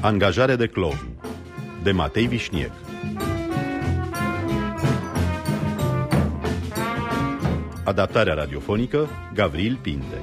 Angajare de clown de Matei Vișniec. Adaptarea radiofonică Gavril Pinte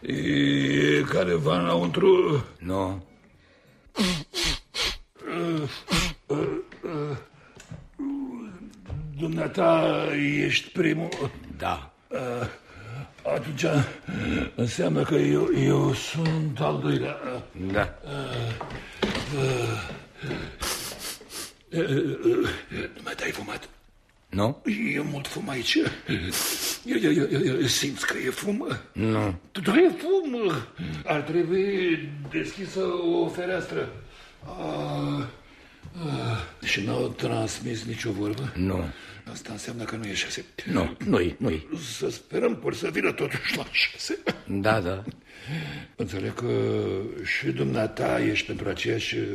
E careva înăuntru? Nu. Dumneata ești primul? Da. Atunci înseamnă că eu, eu sunt al doilea. Da. Dumneata ai fumat? Nu? E mult fum aici. Eu, eu, eu, eu, eu simți că e fum? Nu. Tu e fum. Ar trebui deschisă o fereastră. Ah, ah. Și n-au transmis nicio vorbă? Nu. Asta înseamnă că nu e șase. Nu, nu-i, nu-i. Să sperăm por să vină totuși la șase. Da, da. Înțeleg că și dumneata ești pentru aceeași uh,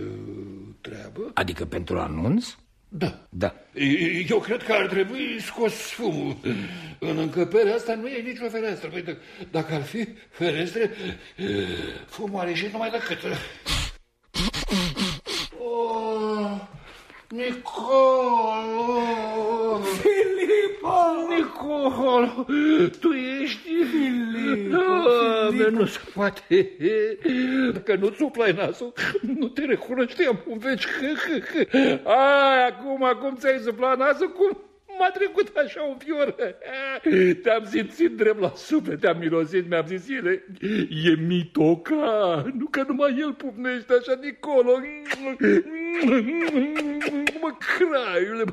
treabă? Adică pentru anunț? Da. Da. Eu cred că ar trebui scos fumul. În încăperea asta nu e nicio fereastră. Păi, dacă ar fi ferestre, fumul ar ieși numai decât. Oh, Nicolo! Filipa! Nicolo, tu ești... Filipa, Doamne, nu se poate. Dacă nu suplai nasul, nu te recunoșteam în veci. Ai, acum, acum ți-ai suplat nasul, cum m-a trecut așa un fior. Te-am simțit drept la suflet, te-am mirosit, mi-am zis ele, e mitoca, nu că numai el pufnește așa Nicolo. Mă, craiule,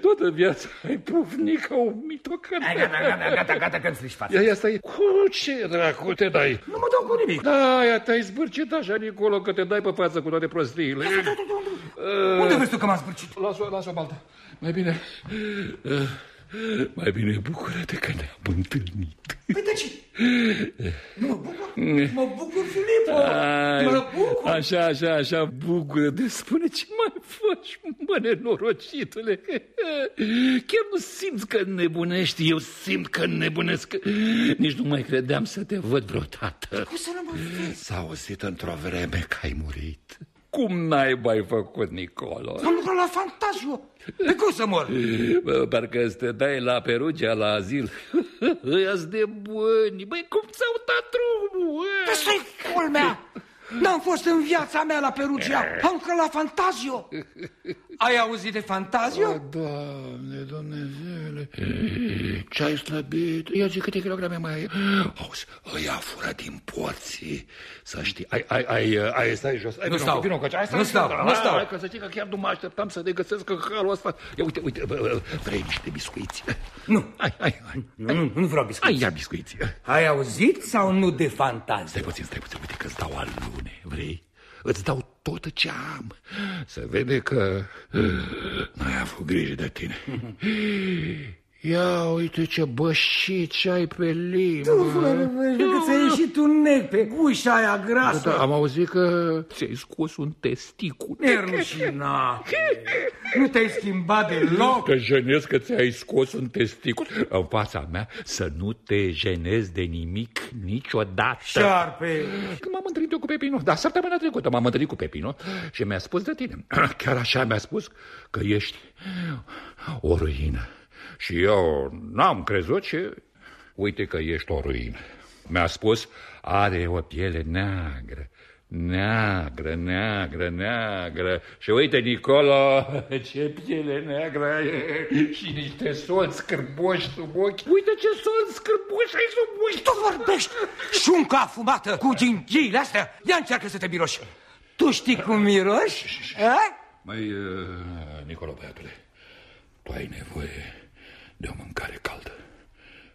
toată viața ai pufnit ca o mitoca. Hai, gata, gata, gata, gata, că-mi strici fața. Ia, ia stai, cu ce dracu te dai? Nu mă dau cu nimic. Da, ia te-ai zbârcit așa, Nicolo, că te dai pe față cu toate prostiile. Unde vezi tu că m-am zbârcit? Las-o, las-o baltă. Mai bine... uh, Mai bine bucură-te că ne-am întâlnit. Păi de ce? Nu mă bucur? Mă bucur, Filipo. Mă bucur. Așa, așa, așa, bucură-te. Spune ce mai faci, mă, nenorocitule. Chiar nu simți că nebunești. Eu simt că nebunesc. Nici nu mai credeam să te văd vreodată. Cum să nu mă vezi? S-a auzit într-o vreme că ai murit. Cum n-ai mai făcut, Nicolo? Am lucrat la Fantazio. De cum să mor? Bă, parcă să te dai la Perugia, la azil. ăia de buni. Băi, cum ți-au dat drumul? Asta-i culmea. N-am fost în viața mea la Perugia, am lucrat la Fantazio. Ai auzit de Fantazio? Doamne, Dumnezeule, ce-ai slăbit? Ia zi câte kilograme mai ai? Auzi, ăia fură din porții, să știi. Ai, ai, ai, ai, stai jos. Ai, Nu stau. Vino, vino, hai, Nu stau, nu stau. Hai, că să știi că chiar nu mă așteptam să ne găsesc în halul ăsta. Ia uite, uite, bă, bă, vrei niște biscuiți? Nu. Hai, hai, hai. Nu, nu, nu vreau biscuiți. Hai, ia biscuiți. Ai auzit sau nu de Fantazio? Stai puțin, stai puțin, uite că îți dau alune, vrei? Îți dau tot ce am. Să vede că n-ai avut grijă de tine. Ia uite ce bășit ce ai pe limbă. Tu, fără că ți-a ieșit un nec pe gușa aia grasă. Da, am auzit că ți-ai scos un testicul. Nerușinat. Nu te-ai schimbat deloc. Te jenezi că ți-ai scos un testicul în fața mea să nu te jenezi de nimic niciodată. Șarpe. Când m-am întâlnit eu cu Pepino, da, săptămâna trecută m-am întâlnit cu Pepino și mi-a spus de tine. Chiar așa mi-a spus că ești o ruină. Și eu n-am crezut și uite că ești o ruină. Mi-a spus, are o piele neagră, neagră, neagră, neagră. Și uite, Nicolo, ce piele neagră e și niște sol scârboși sub ochi. Uite ce sol scârboși ai sub ochi. Tu vorbești șunca afumată cu gingiile astea. Ia încearcă să te miroși. Tu știi cum miroși? Mai, uh, Nicolo, băiatule, tu ai nevoie de o mâncare caldă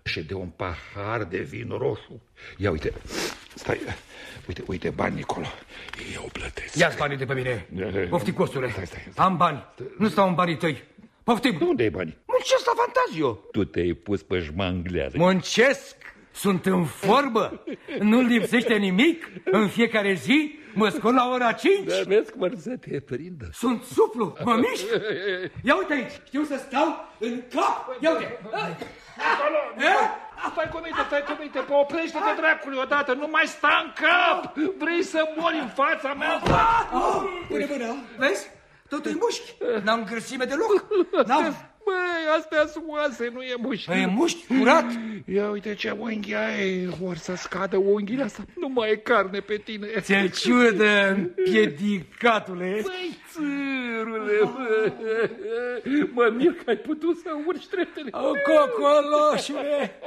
și de un pahar de vin roșu. Ia uite, stai, uite, uite bani, Nicolo, eu plătesc. Ia-ți banii de pe mine. Pofti, costule. Stai, stai, stai. Am bani. Nu stau în banii tăi. Poftim. Unde ai banii? Muncesc la fantazio. Tu te-ai pus pe jmanglează. Muncesc. Sunt în formă. Nu lipsește nimic. În fiecare zi mă scol la ora 5. Da, vezi cum să te prindă. Sunt suplu, mă mișc. Ia uite aici, știu să stau în cap. Ia uite. Stai cu minte, stai cu minte, pe oprește-te dracului odată, nu mai sta în cap! Vrei să mori în fața mea? Pune mâna, vezi? Totul e mușchi. N-am grăsime deloc. N-am... Băi, astea sunt oase, nu e mușchi. Păi e mușchi, curat. Ia uite ce unghi ai, vor să scadă unghiile astea. Nu mai e carne pe tine. Ți-e ciudă, împiedicatule. Băi, țârule, bă. mă mir că ai putut să urci treptele. O, cocoloșule,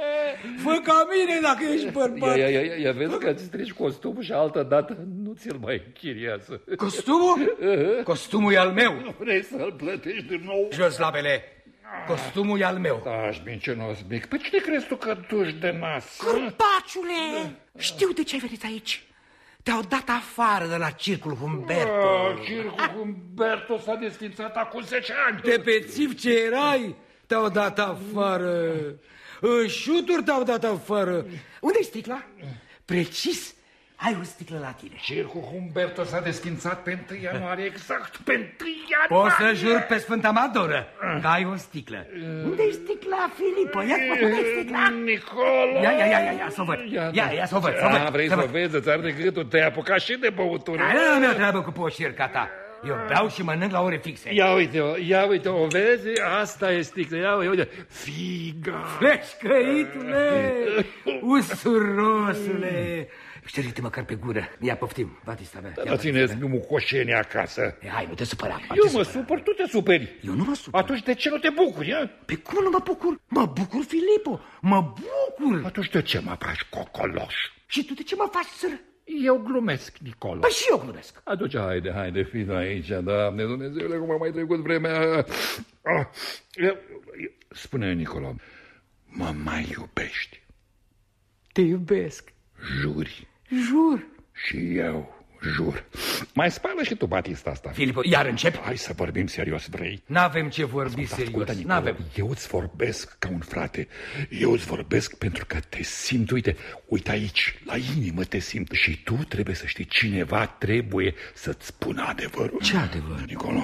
fă ca mine dacă ești bărbat. Ia, ia, ia, ia vezi că îți strici costumul și altă dată nu ți-l mai închiriază. Costumul? Costumul e al meu. Vrei să-l plătești din nou? Jos labele. Costumul e al meu. Da, ești mincinos mic. Pe cine crezi tu că duci de nas? Curpaciule, știu de ce ai venit aici. Te-au dat afară de la circul Humberto. Ah, Circul Humberto s-a desfințat acum 10 ani. De pe țip ce erai, te-au dat afară. În șuturi te-au dat afară. Unde-i sticla? Precis, ai o sticlă la tine. Circul Humberto s-a desfințat pe 1 ianuarie, exact pe 1 ianuarie. Poți să jur pe Sfânta Madoră că ai o sticlă. Unde-i sticla, Filipo? Ia unde-i sticla? Nicolo! Ia, ia, ia, ia, ia, să o văd. Ia, ia, să o văd, să o văd. A, vrei să o vezi, îți arde gâtul, te-ai apucat și de băutură. Nu mi-o treabă cu poșirca ta. Eu beau și mănânc la ore fixe. Ia uite-o, ia uite-o, vezi? Asta e sticlă, ia uite, uite. Figa! Fleșcăitule, usurosule. Șterite măcar pe gură. Ia, poftim, Batista mea. Dar țineți mucoșenie acasă. Ia, Hai, nu te supăra. nu Eu te mă supăra. supăr, tu te superi. Eu nu mă supăr. Atunci de ce nu te bucuri, a? Pe cum nu mă bucur? Mă bucur, Filipo. Mă bucur. Atunci de ce mă faci cocoloș? Și tu de ce mă faci săr? Eu glumesc, Nicolo. Păi și eu glumesc. Atunci, haide, haide, fii aici, Doamne Dumnezeule, cum a mai trecut vremea. Ah, eu- eu- Spune, Nicolo, mă mai iubești? Te iubesc. Juri? Jur. Și eu jur. Mai spală și tu Batista asta. Filipo, iar încep? Hai să vorbim serios, vrei? N-avem ce vorbi serios. Ascultă, Nicolo, N-avem. eu îți vorbesc ca un frate. Eu îți vorbesc pentru că te simt, uite, uite aici, la inimă te simt. Și tu trebuie să știi, cineva trebuie să-ți spună adevărul. Ce adevăr? Nicolo,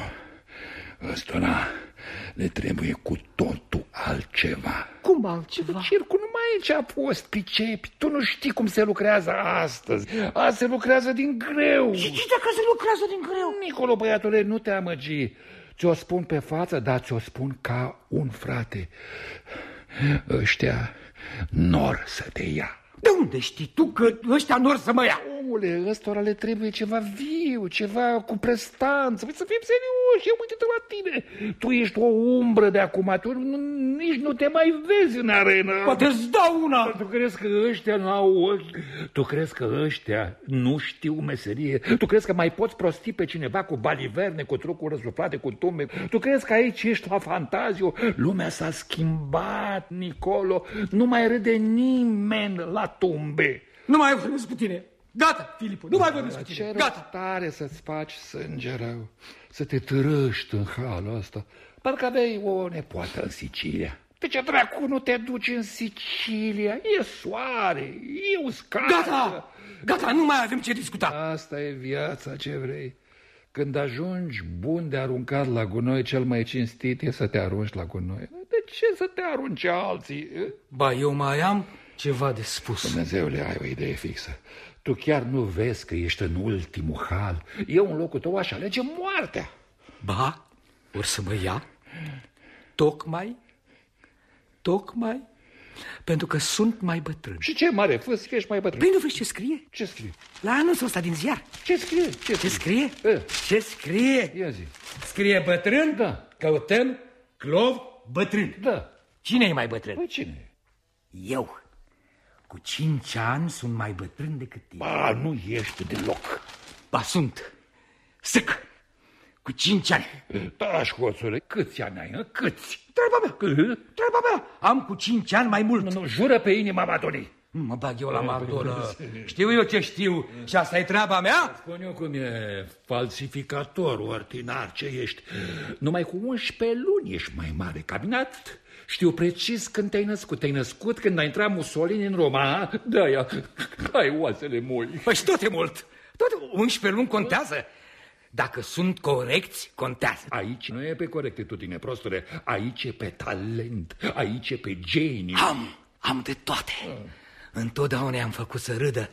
ăstora le trebuie cu totul altceva. Cum altceva? Circul nu mai e ce a fost, pricepi. Tu nu știi cum se lucrează astăzi. Azi se lucrează din greu. Și ce dacă se lucrează din greu? Nicolo, băiatule, nu te amăgi. Ți-o spun pe față, dar ți-o spun ca un frate. Ăștia nor să te ia. De unde știi tu că ăștia nu or să mă ia? Omule, ăstora le trebuie ceva viu, ceva cu prestanță. Păi să fim serioși, eu uite-te la tine. Tu ești o umbră de acum, tu nu, nici nu te mai vezi în arenă. Poate îți dau una. Tu crezi că ăștia nu au ochi? Tu crezi că ăștia nu știu meserie? Tu crezi că mai poți prosti pe cineva cu baliverne, cu trucuri răsuflate, cu tumbe? Tu crezi că aici ești la fantazio? Lumea s-a schimbat, Nicolo. Nu mai râde nimeni la tumbe. Nu mai vorbesc cu tine. Gata, Filipu, nu mai vorbesc cu Ce tine. rost Gata. tare să-ți faci sânge rău, să te târăști în halul ăsta. Parcă aveai o nepoată în Sicilia. De ce dracu nu te duci în Sicilia? E soare, e uscat. Gata! Gata, nu mai avem ce discuta. Asta e viața, ce vrei. Când ajungi bun de aruncat la gunoi, cel mai cinstit e să te arunci la gunoi. De ce să te arunce alții? Ba, eu mai am ceva de spus. Dumnezeule, ai o idee fixă. Tu chiar nu vezi că ești în ultimul hal. Eu în locul tău aș alege moartea. Ba, or să mă ia tocmai, tocmai, pentru că sunt mai bătrân. Și ce mare fâs că ești mai bătrân. Păi nu vezi ce scrie? Ce scrie? La anunțul ăsta din ziar. Ce scrie? Ce Ce scrie? scrie? E. Ce scrie? Ia zi. Scrie bătrân? Da. Căutăm clov bătrân. Da. Cine e mai bătrân? Păi cine e? Eu. Cu cinci ani sunt mai bătrân decât tine. Ba, nu ești deloc. Ba, sunt. Săc. Cu cinci ani. Tași, hoțule, câți ani ai, hă? Câți? Treaba mea. Cât? Treaba mea. Am cu cinci ani mai mult. Nu, nu, jură pe inima Madonei. Nu mă bag eu la Madonna. Știu eu ce știu și asta e treaba mea? Spun eu cum e falsificator, ordinar ce ești. Numai cu 11 luni ești mai mare cabinat. Știu precis când te-ai născut. Te-ai născut când a intrat Mussolini în Roma. De-aia ai oasele moi. Păi și tot e mult. Tot 11 luni contează. Dacă sunt corecți, contează. Aici nu e pe corectitudine, prostule. Aici e pe talent. Aici e pe geniu. Am, am de toate. Întotdeauna i-am făcut să râdă.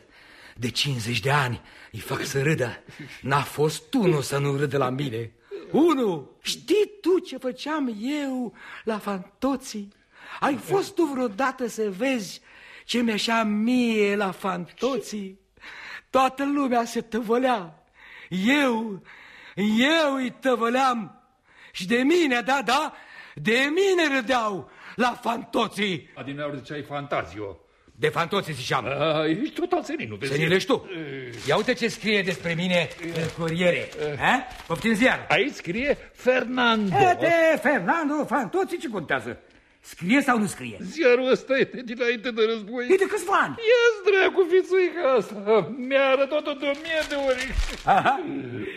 De 50 de ani îi fac să râdă. N-a fost unul să nu râdă la mine. Unu, știi tu ce făceam eu la fantoții? Ai fost tu vreodată să vezi ce mi-așa mie la fantoții? Toată lumea se tăvălea. Eu, eu îi tăvăleam. Și de mine, da, da, de mine râdeau la fantoții. Adineauri ziceai fantazio. De fantoții ziceam. A, ești total senin, nu vezi? Să tu. Ia uite ce scrie despre mine în Corriere. Ha? Poftim ziar. Aici scrie Fernando. E, de Fernando Fantozzi ce contează? Scrie sau nu scrie? Ziarul ăsta e de dinainte de război. E de câțiva ani. Ia-ți dracu fițuica asta. Mi-a arătat-o de o mie de ori. Aha.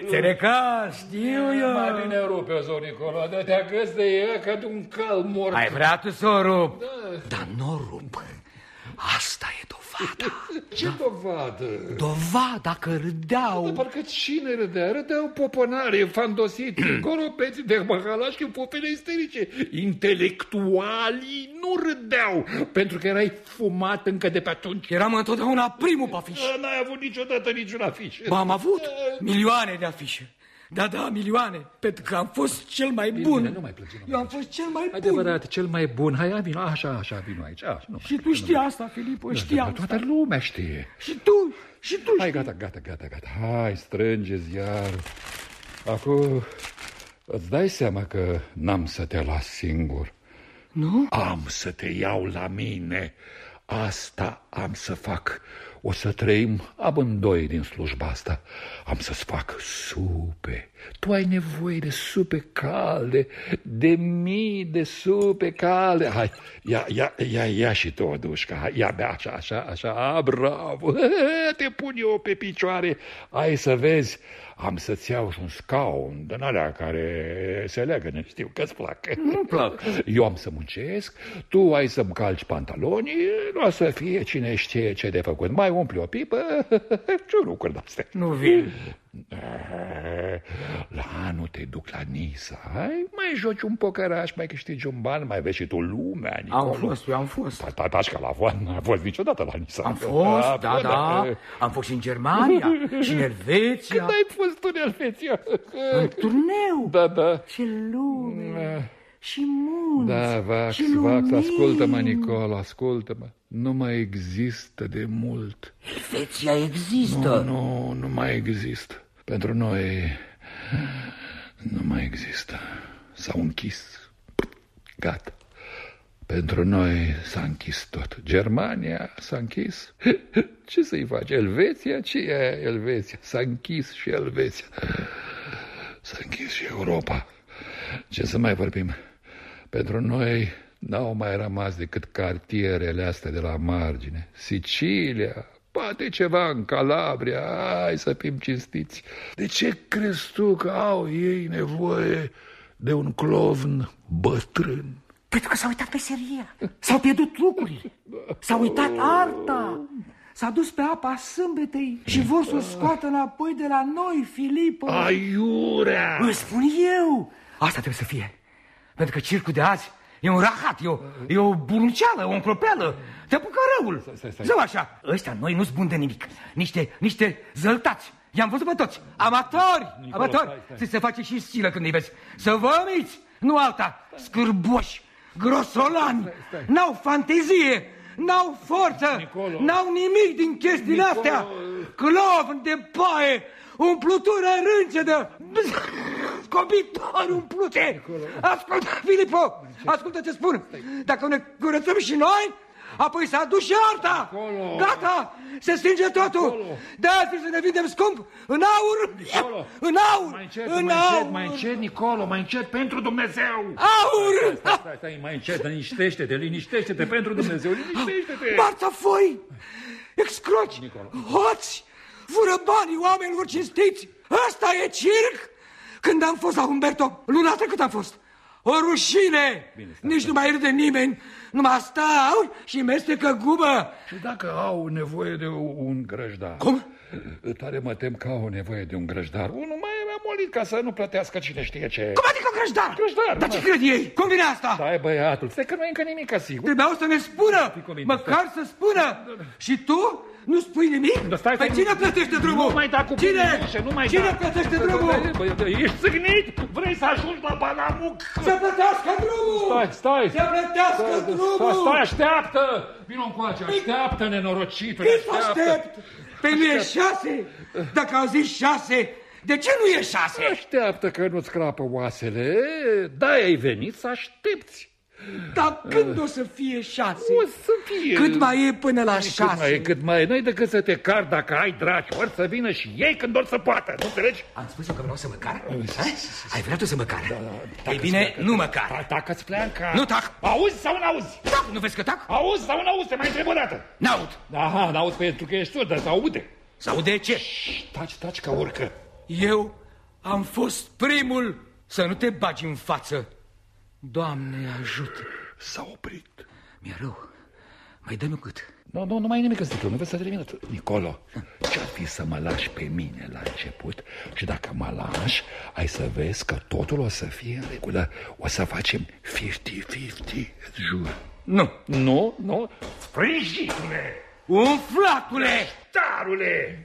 Ține că știu eu. Mai bine rupe-o, zău Nicola, dă-te acăs de ea ca de un cal mort. Ai vrea tu să o rup. Dar nu o rup. Asta e dovada. Ce dovadă? Dovada că râdeau. Parcă cine râdea? Râdeau poponare, fandosiți, goropeți de mahalași cu popele isterice. Intelectualii nu râdeau, pentru că erai fumat încă de pe atunci. Eram întotdeauna primul pe afiș. N-ai avut niciodată niciun afiș. Ba, am avut milioane de afișe. Da, da, milioane. Pentru că am fost cel mai bun. bine, nu mai plânge, nu mai Eu am fost cel mai bun. Adevărat, cel mai bun. Hai, vino, așa, așa, vino aici. Așa, nu, Și tu știi asta, Filip, știi Dar asta. Toată lumea știe. Și tu, și tu Hai, știi. gata, gata, gata, gata. Hai, strângeți iar. Acum, îți dai seama că n-am să te las singur. Nu? Am să te iau la mine. Asta am să fac. O să trăim amândoi din slujba asta. Am să-ți fac supe. Tu ai nevoie de supe calde, de mii de supe calde. Hai, ia, ia, ia, ia și tu o dușcă. Hai, ia, bea așa, așa, așa. A, bravo. Te pun eu pe picioare. Ai să vezi. Am să-ți iau și un scaun din alea care se leagă, știu că-ți plac. Nu-mi plac. Eu am să muncesc, tu ai să-mi calci pantalonii, nu o să fie cine știe ce de făcut. Mai umpli o pipă și lucruri de-astea. Nu vin. La anul te duc la Nisa, ai? mai joci un pocăraș, mai câștigi un ban, mai vezi și tu lumea, Nicolo. Am fost, eu am fost. Ta- Tatașca la voan, n-a fost niciodată la Nisa. Am fost, A, da, bă, da. Am fost și în Germania, și în Elveția, Când ai fost tu în Elveția? în turneu. Da, da. Și lume, și munți, Da, Vax, și Vax, lumini. ascultă-mă, Nicolo, ascultă-mă. Nu mai există de mult. Elveția există. Nu, nu, nu mai există. Pentru noi nu mai există. S-au închis. Gata. Pentru noi s-a închis tot. Germania s-a închis. Ce să-i faci? Elveția? Ce e Elveția? S-a închis și Elveția. S-a închis și Europa. Ce să mai vorbim? Pentru noi n-au mai rămas decât cartierele astea de la margine. Sicilia, Poate ceva în Calabria, hai să fim cinstiți. De ce crezi tu că au ei nevoie de un clovn bătrân? Pentru că s-a uitat meseria, s-au pierdut lucrurile, s-a uitat arta, s-a dus pe apa sâmbetei și vor să o scoată înapoi de la noi, Filipă. Aiurea! Îți spun eu, asta trebuie să fie, pentru că circul de azi E un rahat, e o, e o burunceală, o încropeală. Te apucă răul. Zău așa. Ăștia noi nu spun de nimic. Niște, niște zăltați. I-am văzut pe toți. Amatori. Nicolo, amatori. Stai, stai. Să se face și stilă când îi vezi. Să vă umiți. Nu alta. Scârboși. Grosolani. N-au fantezie. N-au forță. N-au nimic din chestiile Nicolo. astea. Clovn de paie. Umplutură râncedă. Scobitori umplute. Ascultă, Filipo. Ascultă ce spun. Dacă ne curățăm și noi, apoi s-a dus și arta. Nicolo. Gata, se stinge totul. Nicolo. De azi să ne vindem scump în aur. Nicolo. În aur. Mai încet, în mai aur. încet, mai încet, Nicolo, mai încet pentru Dumnezeu. Aur. Stai, stai, stai, stai mai încet, liniștește-te, liniștește-te pentru Dumnezeu, liniștește-te. Marța foi, excroci, Nicolo. hoți, fură banii oamenilor cinstiți. Asta e circ? Când am fost la Umberto, luna trecută am fost. O rușine! Bine, Nici nu mai râde nimeni, numai stau și mestecă gubă. Și dacă au nevoie de un grăjdar? Cum? Tare mă tem că au nevoie de un grăjdar. Unul mai molit ca să nu plătească cine știe ce. Cum adică grăjdar? Grăjdar, Dar ce cred ei? Cum vine asta? Stai, băiatul, stai că nu e încă nimic, sigur. Trebuiau să ne spună, măcar să spună. Și tu nu spui nimic? Da, stai, păi cine plătește drumul? Nu mai da cu cine? Ușe, nu mai cine da. plătește drumul? Ești țignit? Vrei să ajungi la Balamuc? Să plătească drumul! Stai, stai! Să plătească stai, drumul! Stai, stai, așteaptă! Vino încoace, așteaptă, nenorocitule, așteaptă! aștept? Pe nu e șase? Dacă au zis șase, de ce nu e șase? Așteaptă că nu-ți crapă oasele, da, ai venit să aștepți. Dar când o să fie șase? O să fie. Cât mai e până la șase? Cât mai e, cât mai e. N-ai decât să te car dacă ai dragi. Ori să vină și ei când or să poată. Nu înțelegi? Am spus eu că vreau să mă car? Ai vrea tu să mă car? Da, da. Ei bine, nu mă car. Tacă-ți pleanca. Nu tac. Auzi sau n-auzi? Tac, nu vezi că tac? Auzi sau n-auzi? Te mai întreb o dată. N-aud. Aha, n-auzi pentru că ești surd, dar s-aude. S-aude ce? Taci, taci ca urcă. Eu am fost primul să nu te bagi în față. Doamne, ajută! S-a oprit. Mi-e rău. Mai dă-mi cât. Nu, nu, nu mai e nimic în sticlă, nu vezi să termină. Nicolo, ce-ar fi să mă lași pe mine la început și dacă mă lași, ai să vezi că totul o să fie în regulă. O să facem 50-50, îți jur. Nu. Nu, nu. Frigitule! Umflatule! Starule!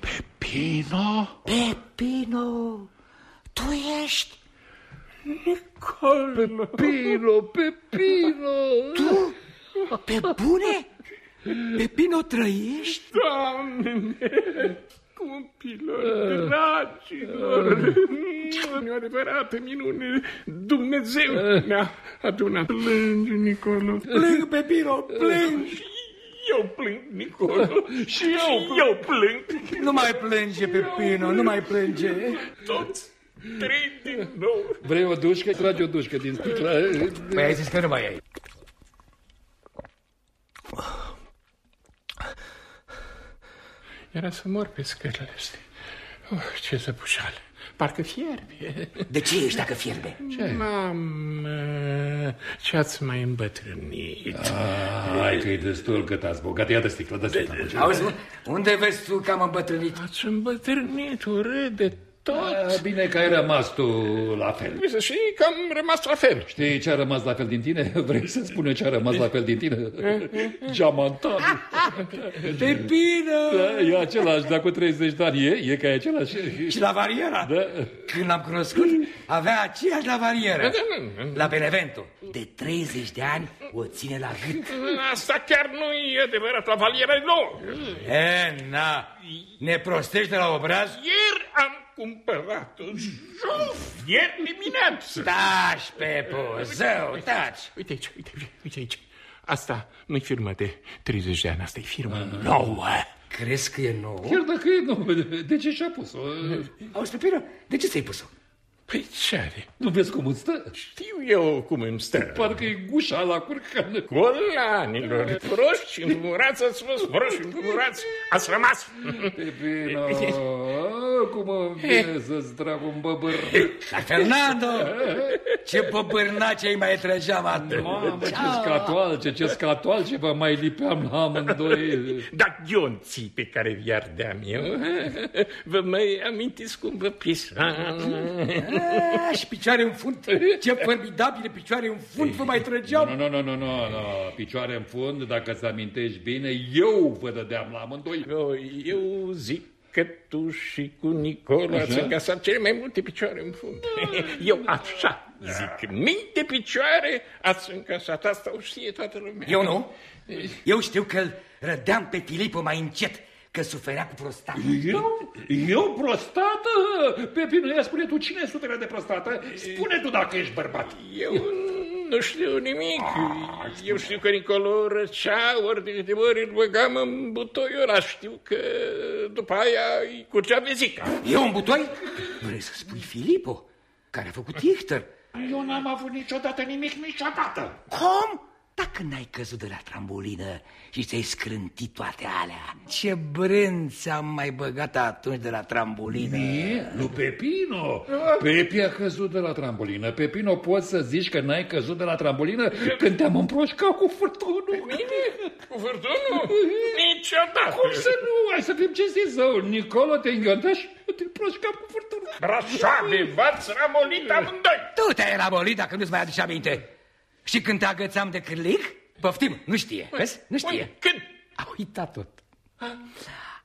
Pepino? Pepino, tu ești? Nicolo. Pepino, Pepino. Tu? Pe bune? Pepino trăiești? Doamne, Scumpilor, dragilor, e o adevărată minune. Dumnezeu ne-a adunat. Plângi, Nicolo. Plâng, Pepino, plângi. Eu plâng, Nicolo. Și eu, și eu plâng. Nu mai plânge, Pepino, nu mai plânge. Toți trei din nou. Vrei o dușcă? Trage o dușcă din sticlă. Păi ai zis că nu mai ai. Era să mor pe scările astea. Oh, ce zăbușală. Parcă fierbe. De ce ești dacă fierbe? Ce? Mamă, ce ați mai îmbătrânit. Hai că e destul cât ați bogat. Ia de sticlă, de sticlă. Auzi, unde vezi tu că am îmbătrânit? Ați îmbătrânit urât de tot. A, bine că ai rămas tu la fel. Să știi că am rămas la fel. Știi ce a rămas la fel din tine? Vrei să spune ce a rămas la fel din tine? Geamantan. Pepină! Da, e același, dar cu 30 de ani e, e ca e același. Și la variera? Da. Când l-am cunoscut, avea aceeași la varieră. La Benevento. De 30 de ani o ține la gât. Asta chiar nu e adevărat, la valieră nu. E, na, ne prostește la obraz? Ieri am cumpărat-o juf, ieri dimineață. Taci, Pepo, zău, taci. Uite aici, uite, uite aici. Asta nu-i firmă de 30 de ani, asta e firmă nouă. Crezi că e nouă? Chiar dacă e nouă, de ce și-a pus-o? Auzi, Pepino, de ce ți-ai pus-o? Păi ce are? Nu vezi cum îți stă? Știu eu cum îmi stă. Parcă e gușa la curcan. Golanilor, proști înfumurați ați fost, proști înfumurați, ați rămas. Pepino, cum îmi vine să-ți trag un băbăr. Dar, Fernando, ce băbârnace ai mai trăgeam atât. Mamă, ce scatoalce, ce scatoalce vă mai lipeam la amândoi. Dar ghionții pe care vi ardeam eu, vă mai amintiți cum vă pisam? A, și picioare în fund. Ce formidabile picioare în fund vă mai trăgeam. Nu, nu, nu, nu, nu, nu, picioare în fund, dacă ți amintești bine, eu vă dădeam la amândoi. Eu, eu zic că tu și cu Nicola ați încasat cele mai multe picioare în fund. Eu așa zic, mii de picioare ați încasat, asta o știe toată lumea. Eu nu. Eu știu că îl rădeam pe Filipo mai încet, că suferea cu prostată. Eu? Eu prostată? Pepino, ia spune tu, cine suferă de prostată? Spune tu dacă ești bărbat. Eu nu știu nimic. Eu știu că Nicolo răcea, ori de câte ori îl băgam în butoiul ăla. Știu că după aia îi curgea vezica. Eu în butoi? Vrei să spui Filipo, care a făcut Ichter? Eu n-am avut niciodată nimic, niciodată. Cum? Dacă n-ai căzut de la trambulină și ți-ai scrântit toate alea, ce brânți am mai băgat atunci de la trambulină? Mie? Lui Pepino. Pepi a căzut de la trambulină. Pepino, poți să zici că n-ai căzut de la trambulină când te-am împroșcat cu furtunul? Mine? Cu furtunul? Niciodată. Cum să nu? Hai să fim cinstiți zău. Nicolo te înghionta și te împroșca cu furtunul. Brașoave, v-ați ramolit amândoi. Tu te-ai rabolit dacă nu-ți mai aduce aminte. Și când te agățam de cârlig? Poftim, nu știe, vezi? Nu știe. Ui, Când? A uitat tot.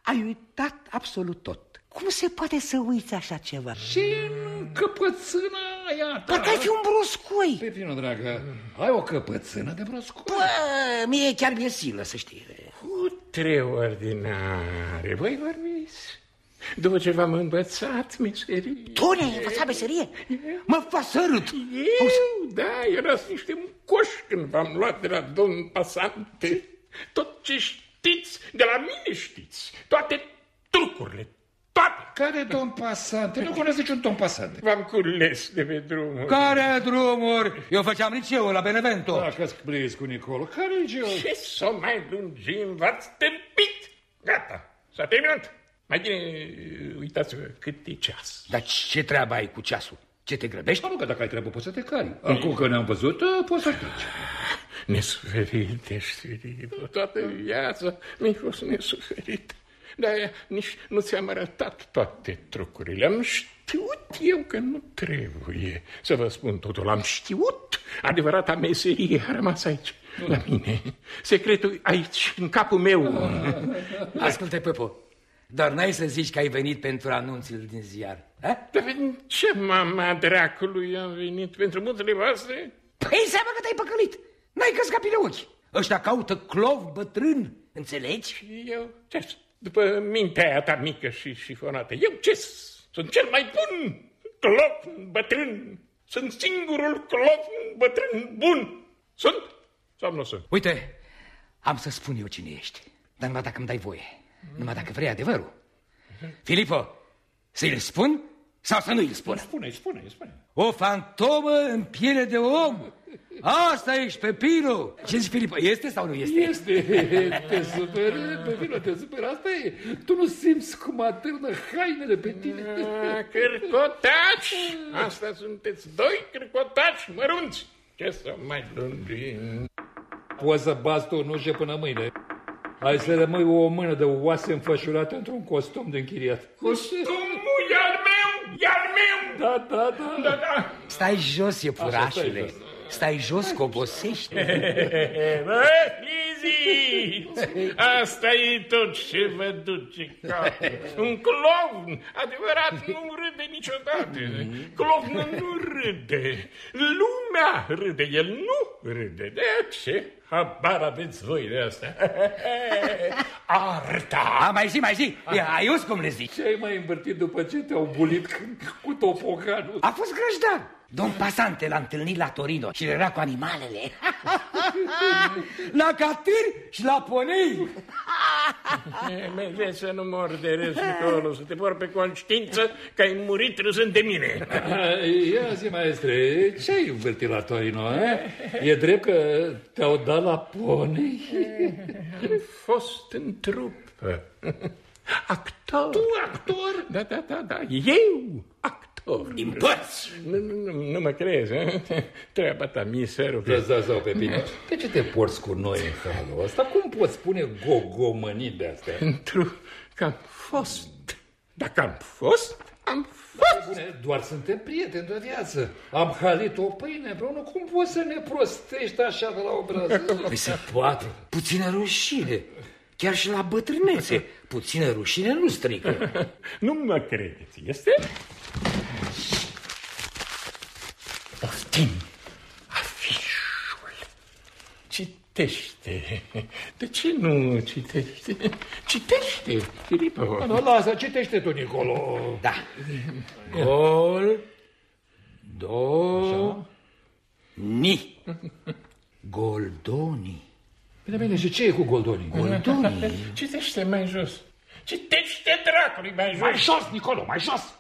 Ai uitat absolut tot. Cum se poate să uiți așa ceva? Ce căpățână aia ta? Parcă ai fi un broscoi. Pepino, dragă, ai o căpățână de broscoi? Bă, mie chiar mi-e silă să știi. Putre ordinare, voi vorbiți. După ce v-am învățat meserie. Tu ne-ai învățat meserie? Mă fac să râd. Eu, da, erați niște coși când v-am luat de la domn pasante. Tot ce știți, de la mine știți. Toate trucurile, toate. Care domn pasante? Nu cunosc niciun domn pasante. V-am cules de pe drumul. Care drumuri? Eu făceam liceul la Benevento. Dacă scrieți cu Nicolo, care e eu? Ce să mai lungim, v-ați tâmpit. Gata, s-a terminat. Mai bine uitați-vă cât e ceas. Dar ce treabă ai cu ceasul? Ce te grăbești? Nu că dacă ai treabă poți să te cari. Acum că ne-am văzut, poți să știți. Nesuferit ești, Filipo. Toată viața mi-a fost nesuferit. De-aia nici nu ți-am arătat toate trucurile. Am știut eu că nu trebuie să vă spun totul. Am știut. Adevărata meserie a rămas aici, la mine. Secretul aici, în capul meu. Ascultă, Pepo, dar n-ai să zici că ai venit pentru anunțul din ziar. A? Dar pentru ce, mama dracului, am venit? Pentru mutele voastre? Păi înseamnă că te-ai păcălit. N-ai căscat pe ochi. Ăștia caută clov bătrân, înțelegi? Și eu, ce După mintea aia ta mică și șifonată, eu ce Sunt cel mai bun clov bătrân. Sunt singurul clov bătrân bun. Sunt sau nu sunt? Uite, am să spun eu cine ești, dar numai dacă îmi dai voie. Numai dacă vrei adevărul. Filipo, să-i spun sau să nu-i spun? Spune, spune, spune. O fantomă în piele de om. Asta ești, Pepino. Ce zici, Filipo, este sau nu este? Este, te superi, Pepino, te superi, asta e. Tu nu simți cum atârnă hainele pe tine. Ah, Cârcotaci! Asta sunteți doi cârcotaci mărunți. Ce să mai lungim? Poți să bați tu nușe până mâine. Hai să rămâi o mână de oase înfășurată într-un costum de închiriat. Costumul e al meu! E al meu! Da, da, da. Da, da. Stai jos, iepurașule. stai jos. Stai jos, că obosești. Bă, Lizi! Asta e tot ce vă duce capul. Un clovn adevărat nu râde niciodată. Clovnul nu râde. Lumea râde, el nu râde. De ce? Habar aveți voi de asta. Arta! A, mai zi, mai zi. Ia, Aius, cum le zici? Ce ai mai învârtit după ce te-au bulit cu topoganul? A fost grăjdar. Domn Pasante l-a întâlnit la Torino și era cu animalele. la catâri și la ponei. Merge să nu mor de râs, Nicolo, să te por pe conștiință că ai murit râzând de mine. Ia zi, maestre, ce ai învârtit la Torino, eh? E drept că te-au dat la ponei? Am fost în trupă. Actor. Tu actor? Da, da, da, da. Eu, actor. Împărți! Nu, nu, nu, nu mă crezi, eh? Treaba ta, miserul. Vezi, da, sau, Pepino, de ce te porți cu noi în felul ăsta? Cum poți spune gogomănii de astea? Pentru că am fost. Dacă am fost, am fost. Bune, doar suntem prieteni de viață. Am halit o pâine împreună. Cum poți să ne prostești așa de la obraz? Păi se poate. Puțină rușine. Chiar și la bătrânețe. Puțină rușine nu strică. Nu mă credeți, este? Poftim, afișul. Citește. De ce nu citește? Citește, Filipo. Nu, lasă, citește tu, Nicolo. Da. Gol. Do. Ni. Goldoni. Bine, bine, și ce e cu Goldoni? Goldoni. Citește mai jos. Citește dracului mai jos. Mai jos, Nicolo, mai jos!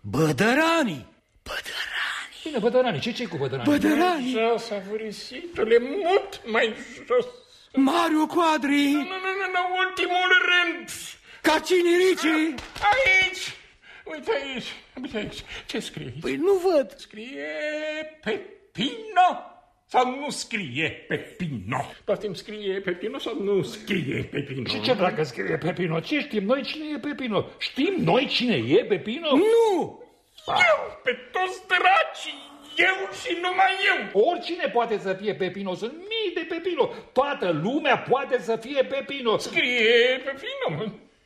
Bădăranii. Bădăranii. Bine, bădărani, ce ce cu bădărani? Bădăranii. Jos, favorisitule, mult mai jos. Mario Quadri. Nu, nu, nu, nu, ultimul rând. Cacinirici. Aici! Uite aici, uite aici. Ce scrie aici? Păi nu văd. Scrie Pepino sau nu scrie Pepino? Poate scrie Pepino sau nu scrie Pepino? Și ce dacă scrie Pepino? Ce știm noi cine e Pepino? Știm noi cine e Pepino? Nu. Eu, pe toți dracii, eu și numai eu. Oricine poate să fie Pepino, sunt mii de Pepino. Toată lumea poate să fie Pepino. Scrie Pepino.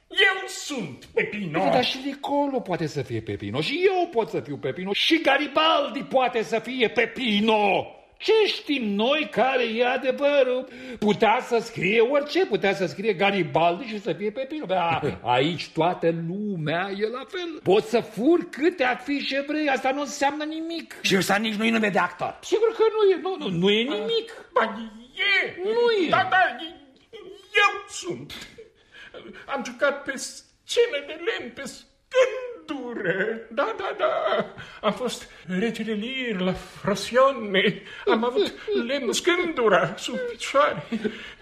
Eu sunt Pepino. Dar și Nicolo poate să fie Pepino și eu pot să fiu Pepino și Garibaldi poate să fie Pepino. Ce știm noi care e adevărul? Putea să scrie orice, putea să scrie Garibaldi și să fie Pepino. A, aici toată lumea e la fel. Poți să furi câte afișe vrei, asta nu înseamnă nimic. Și ăsta nici nu-i nume de actor. Sigur că nu e, nu, nu, nu e nimic. Ba, e. Nu e. Da, da, eu sunt. Am jucat pe scenă de lemn, pe scândură. Da, da, da. Am fost regele Lir la Frosione. Am avut lemn scândura sub picioare.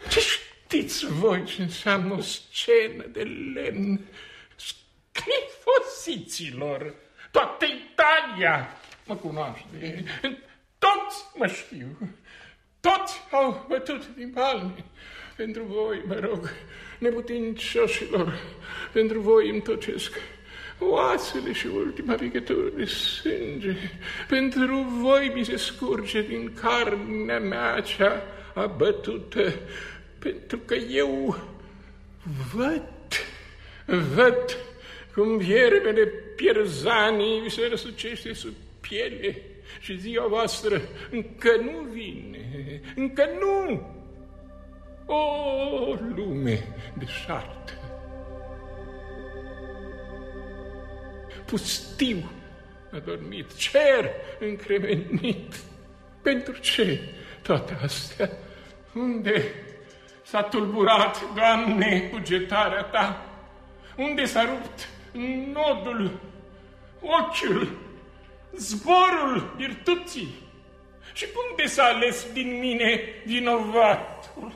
Ce știți voi ce înseamnă o scenă de lemn? Sclifosiților. Toată Italia mă cunoaște. Toți mă știu. Toți au bătut din palme. Pentru voi, mă rog, neputincioșilor, pentru voi îmi tocesc oasele și ultima picătură de sânge. Pentru voi mi se scurge din carnea mea cea abătută, pentru că eu văd, văd cum viermele pierzanii vi se răsucește sub piele și ziua voastră încă nu vine, încă nu. O, lume deșartă! Pustiu adormit, cer încremenit. Pentru ce toate astea? Unde s-a tulburat, Doamne, cugetarea Ta? Unde s-a rupt nodul, ochiul, zborul virtuții? Și unde s-a ales din mine vinovatul?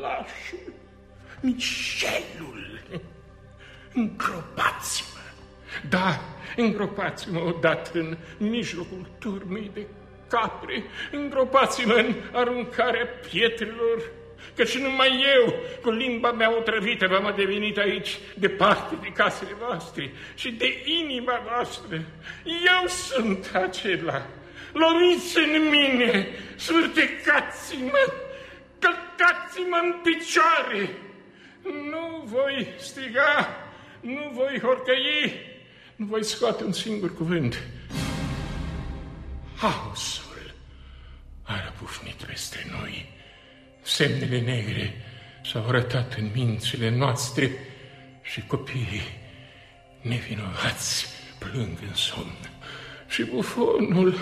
lașul, Michelul. Îngropați-mă, da, îngropați-mă odată în mijlocul turmei de capre, îngropați-mă în aruncarea pietrelor, căci numai eu, cu limba mea otrăvită, v-am adevenit aici, departe de casele voastre și de inima voastră. Eu sunt acela. Loviți în mine, sfârtecați-mă, călcați-mă în picioare! Nu voi striga, nu voi horcăi, nu voi scoate un singur cuvânt. Haosul a răpufnit peste noi. Semnele negre s-au arătat în mințile noastre și copiii nevinovați plâng în somn. Și bufonul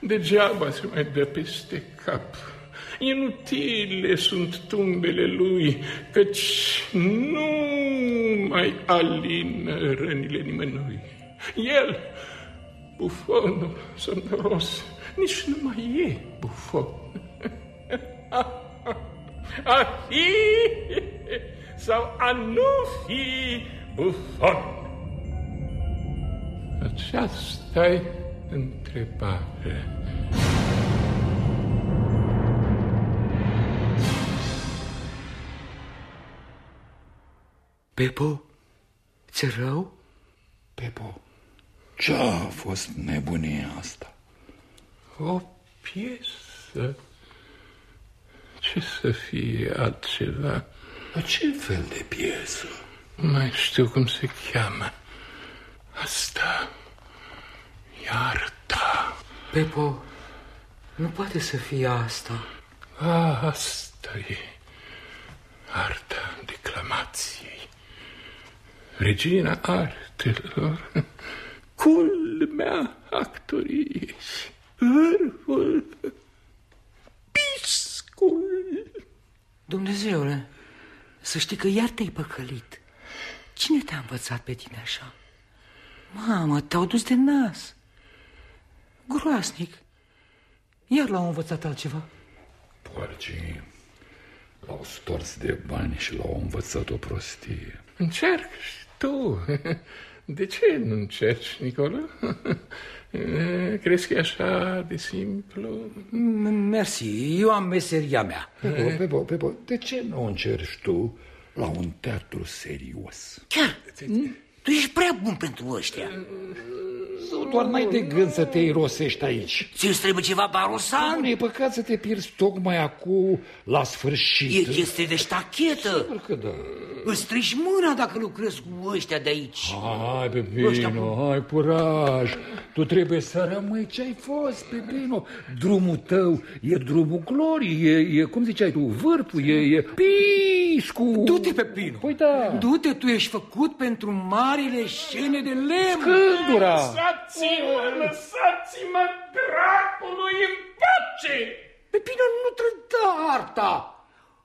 degeaba se mai dă peste cap Inutile sunt tumbele lui, căci nu mai alină rănile nimănui. El, bufonul sonoros, nici nu mai e bufon. A fi sau a nu fi bufon? Aceasta e întrebarea. Pepo, ți rău? Pepo, ce-a fost nebunia asta? O piesă. Ce să fie altceva? Dar ce fel de piesă? Nu mai știu cum se cheamă. Asta. Iarta. Pepo, nu poate să fie asta. A, asta e. Arta declamației. Regina artelor. Culmea actoriei. Vârful. Piscul. Dumnezeule, să știi că iar te-ai păcălit. Cine te-a învățat pe tine așa? Mamă, te-au dus de nas. Groasnic. Iar l-au învățat altceva. Porcii l-au stors de bani și l-au învățat o prostie. Încerc și tu. De ce nu încerci, Nicola? Crezi că e așa de simplu? Mersi, eu am meseria mea. Pepo, Pepo, Pepo, de ce nu încerci tu la un teatru serios? Chiar, tu ești prea bun pentru ăștia. Sau doar n-ai de gând să te irosești aici? Ți-ți trebuie ceva barosan? Nu e păcat să te pierzi tocmai acum la sfârșit. E chestie de ștachetă. Sigur că da. Îți strici mâna dacă lucrezi cu ăștia de aici. Hai, Pepino, hai, curaj. Tu trebuie să rămâi ce ai fost, Pepino. Drumul tău e drumul glorii, e, e cum ziceai tu, vârful, e, e piscu. Du-te, Pepino. Păi da. Du-te, tu ești făcut pentru marile scene de lemn. Gândura. Lăsați-mă, lăsați-mă dracului în pace! Pepino, nu trânta arta.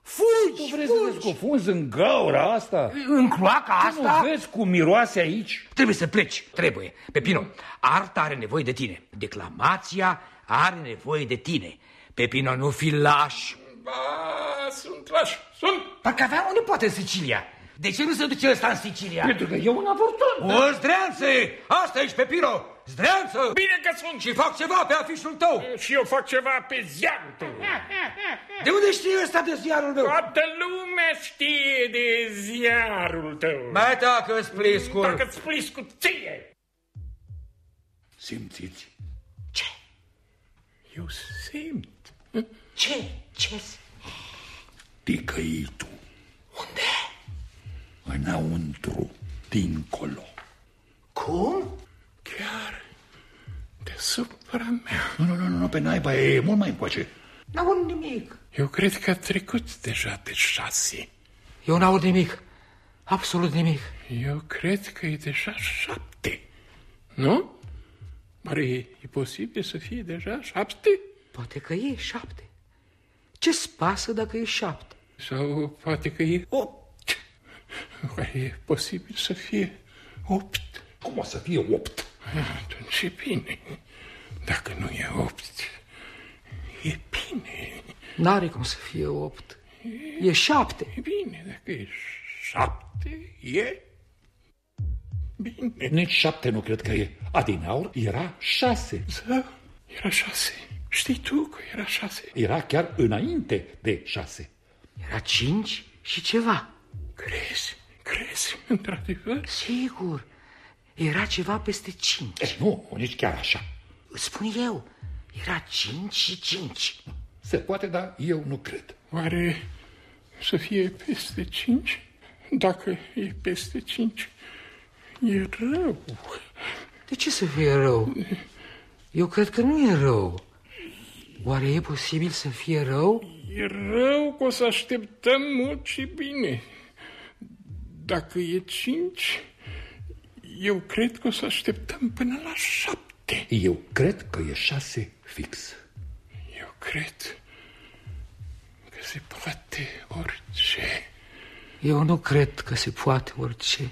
Fugi, Tu vrei să te fugi. scufunzi în gaura asta? În cloaca asta? Nu vezi cum miroase aici? Trebuie să pleci, trebuie. Pepino, arta are nevoie de tine. Declamația are nevoie de tine. Pepino, nu fi laș. Ba, sunt laș, sunt! Parcă avea unde poate în Sicilia. De ce nu se duce ăsta în Sicilia? Pentru că e un avorton. O, zdreanțe! Asta ești, Pepino! Zdreanță! Bine că sunt! Și fac ceva pe afișul tău! Și eu fac ceva pe ziarul tău. De unde știi ăsta de ziarul meu? Toată lumea știe de ziarul tău. Mai tacă spliscul! Dacă îți plis cu ție. Simțiți? Ce? Eu simt. Ce? Ce? Ticăitul. Unde? Înăuntru, dincolo. Cum? Chiar deasupra mea. Nu, nu, nu, nu, pe naiba, e mult mai încoace. N-aud nimic. Eu cred că a trecut deja de șase. Eu n-aud nimic. Absolut nimic. Eu cred că e deja șapte. Nu? Oare e, e posibil să fie deja șapte? Poate că e șapte. Ce-ți pasă dacă e șapte? Sau poate că e opt. Oare e posibil să fie opt? Cum o să fie opt? Atunci e bine. Dacă nu e opt, e bine. N-are cum să fie opt. E șapte. E bine, dacă e șapte, e bine. Nici șapte nu cred că e. Adinaur era șase. Sau era șase. Știi tu că era șase? Era chiar înainte de șase. Era cinci și ceva. Crezi? Crezi, într-adevăr? Sigur. Era ceva peste cinci. Eh, nu, nici chiar așa. Îți spun eu. Era cinci și cinci. Se poate, dar eu nu cred. Oare să fie peste cinci? Dacă e peste cinci, e rău. De ce să fie rău? Eu cred că nu e rău. Oare e posibil să fie rău? E rău că o să așteptăm mult și bine. Dacă e cinci, eu cred că o să așteptăm până la șapte. Eu cred că e șase fix. Eu cred că se poate orice. Eu nu cred că se poate orice.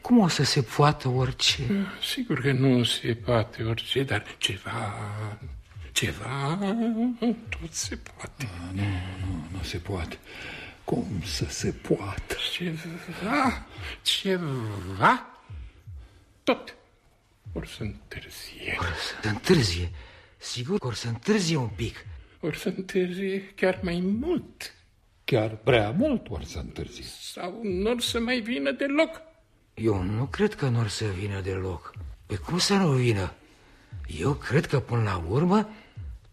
Cum o să se poată orice? Sigur că nu se poate orice, dar ceva, ceva, tot se poate. Nu, nu, nu se poate. Cum să se poată? Ceva, ceva, tot or să întârzie. Să întârzie. Sigur că or să întârzie un pic. Or să întârzie chiar mai mult. Chiar prea mult or să întârzie. Sau nu or să mai vină deloc. Eu nu cred că nu or să vină deloc. Pe cum să nu vină? Eu cred că până la urmă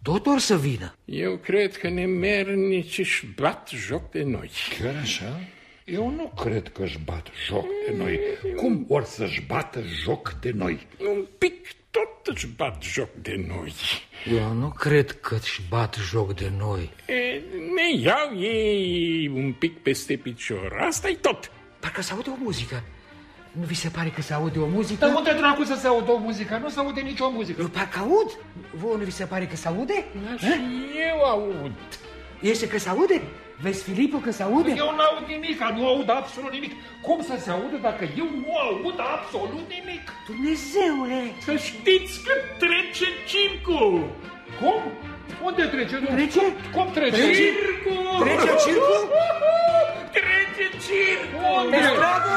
tot or să vină. Eu cred că nemernici își bat joc de noi. Chiar așa? Eu nu cred că își bat joc de noi. Cum or să-și bată joc de noi? Un pic tot își bat joc de noi. Eu nu cred că își bat joc de noi. E, ne iau ei un pic peste picior. asta e tot. Parcă se aude o muzică. Nu vi se pare că se aude o muzică? Dar unde dracu să se audă o muzică? Nu se aude nicio muzică. Eu parcă aud. Vă nu vi se pare că se aude? Da, și eu aud. Este că se aude? Vezi, Filipul, că se aude? Eu nu aud nimic, nu aud absolut nimic. Cum să se audă dacă eu nu aud absolut nimic? Dumnezeule! Să știți că trece circul. Cum? Unde trece? Nu? Trece? Cum trece? Circul! Trece circul? Trece circul! Pe Unde? stradă?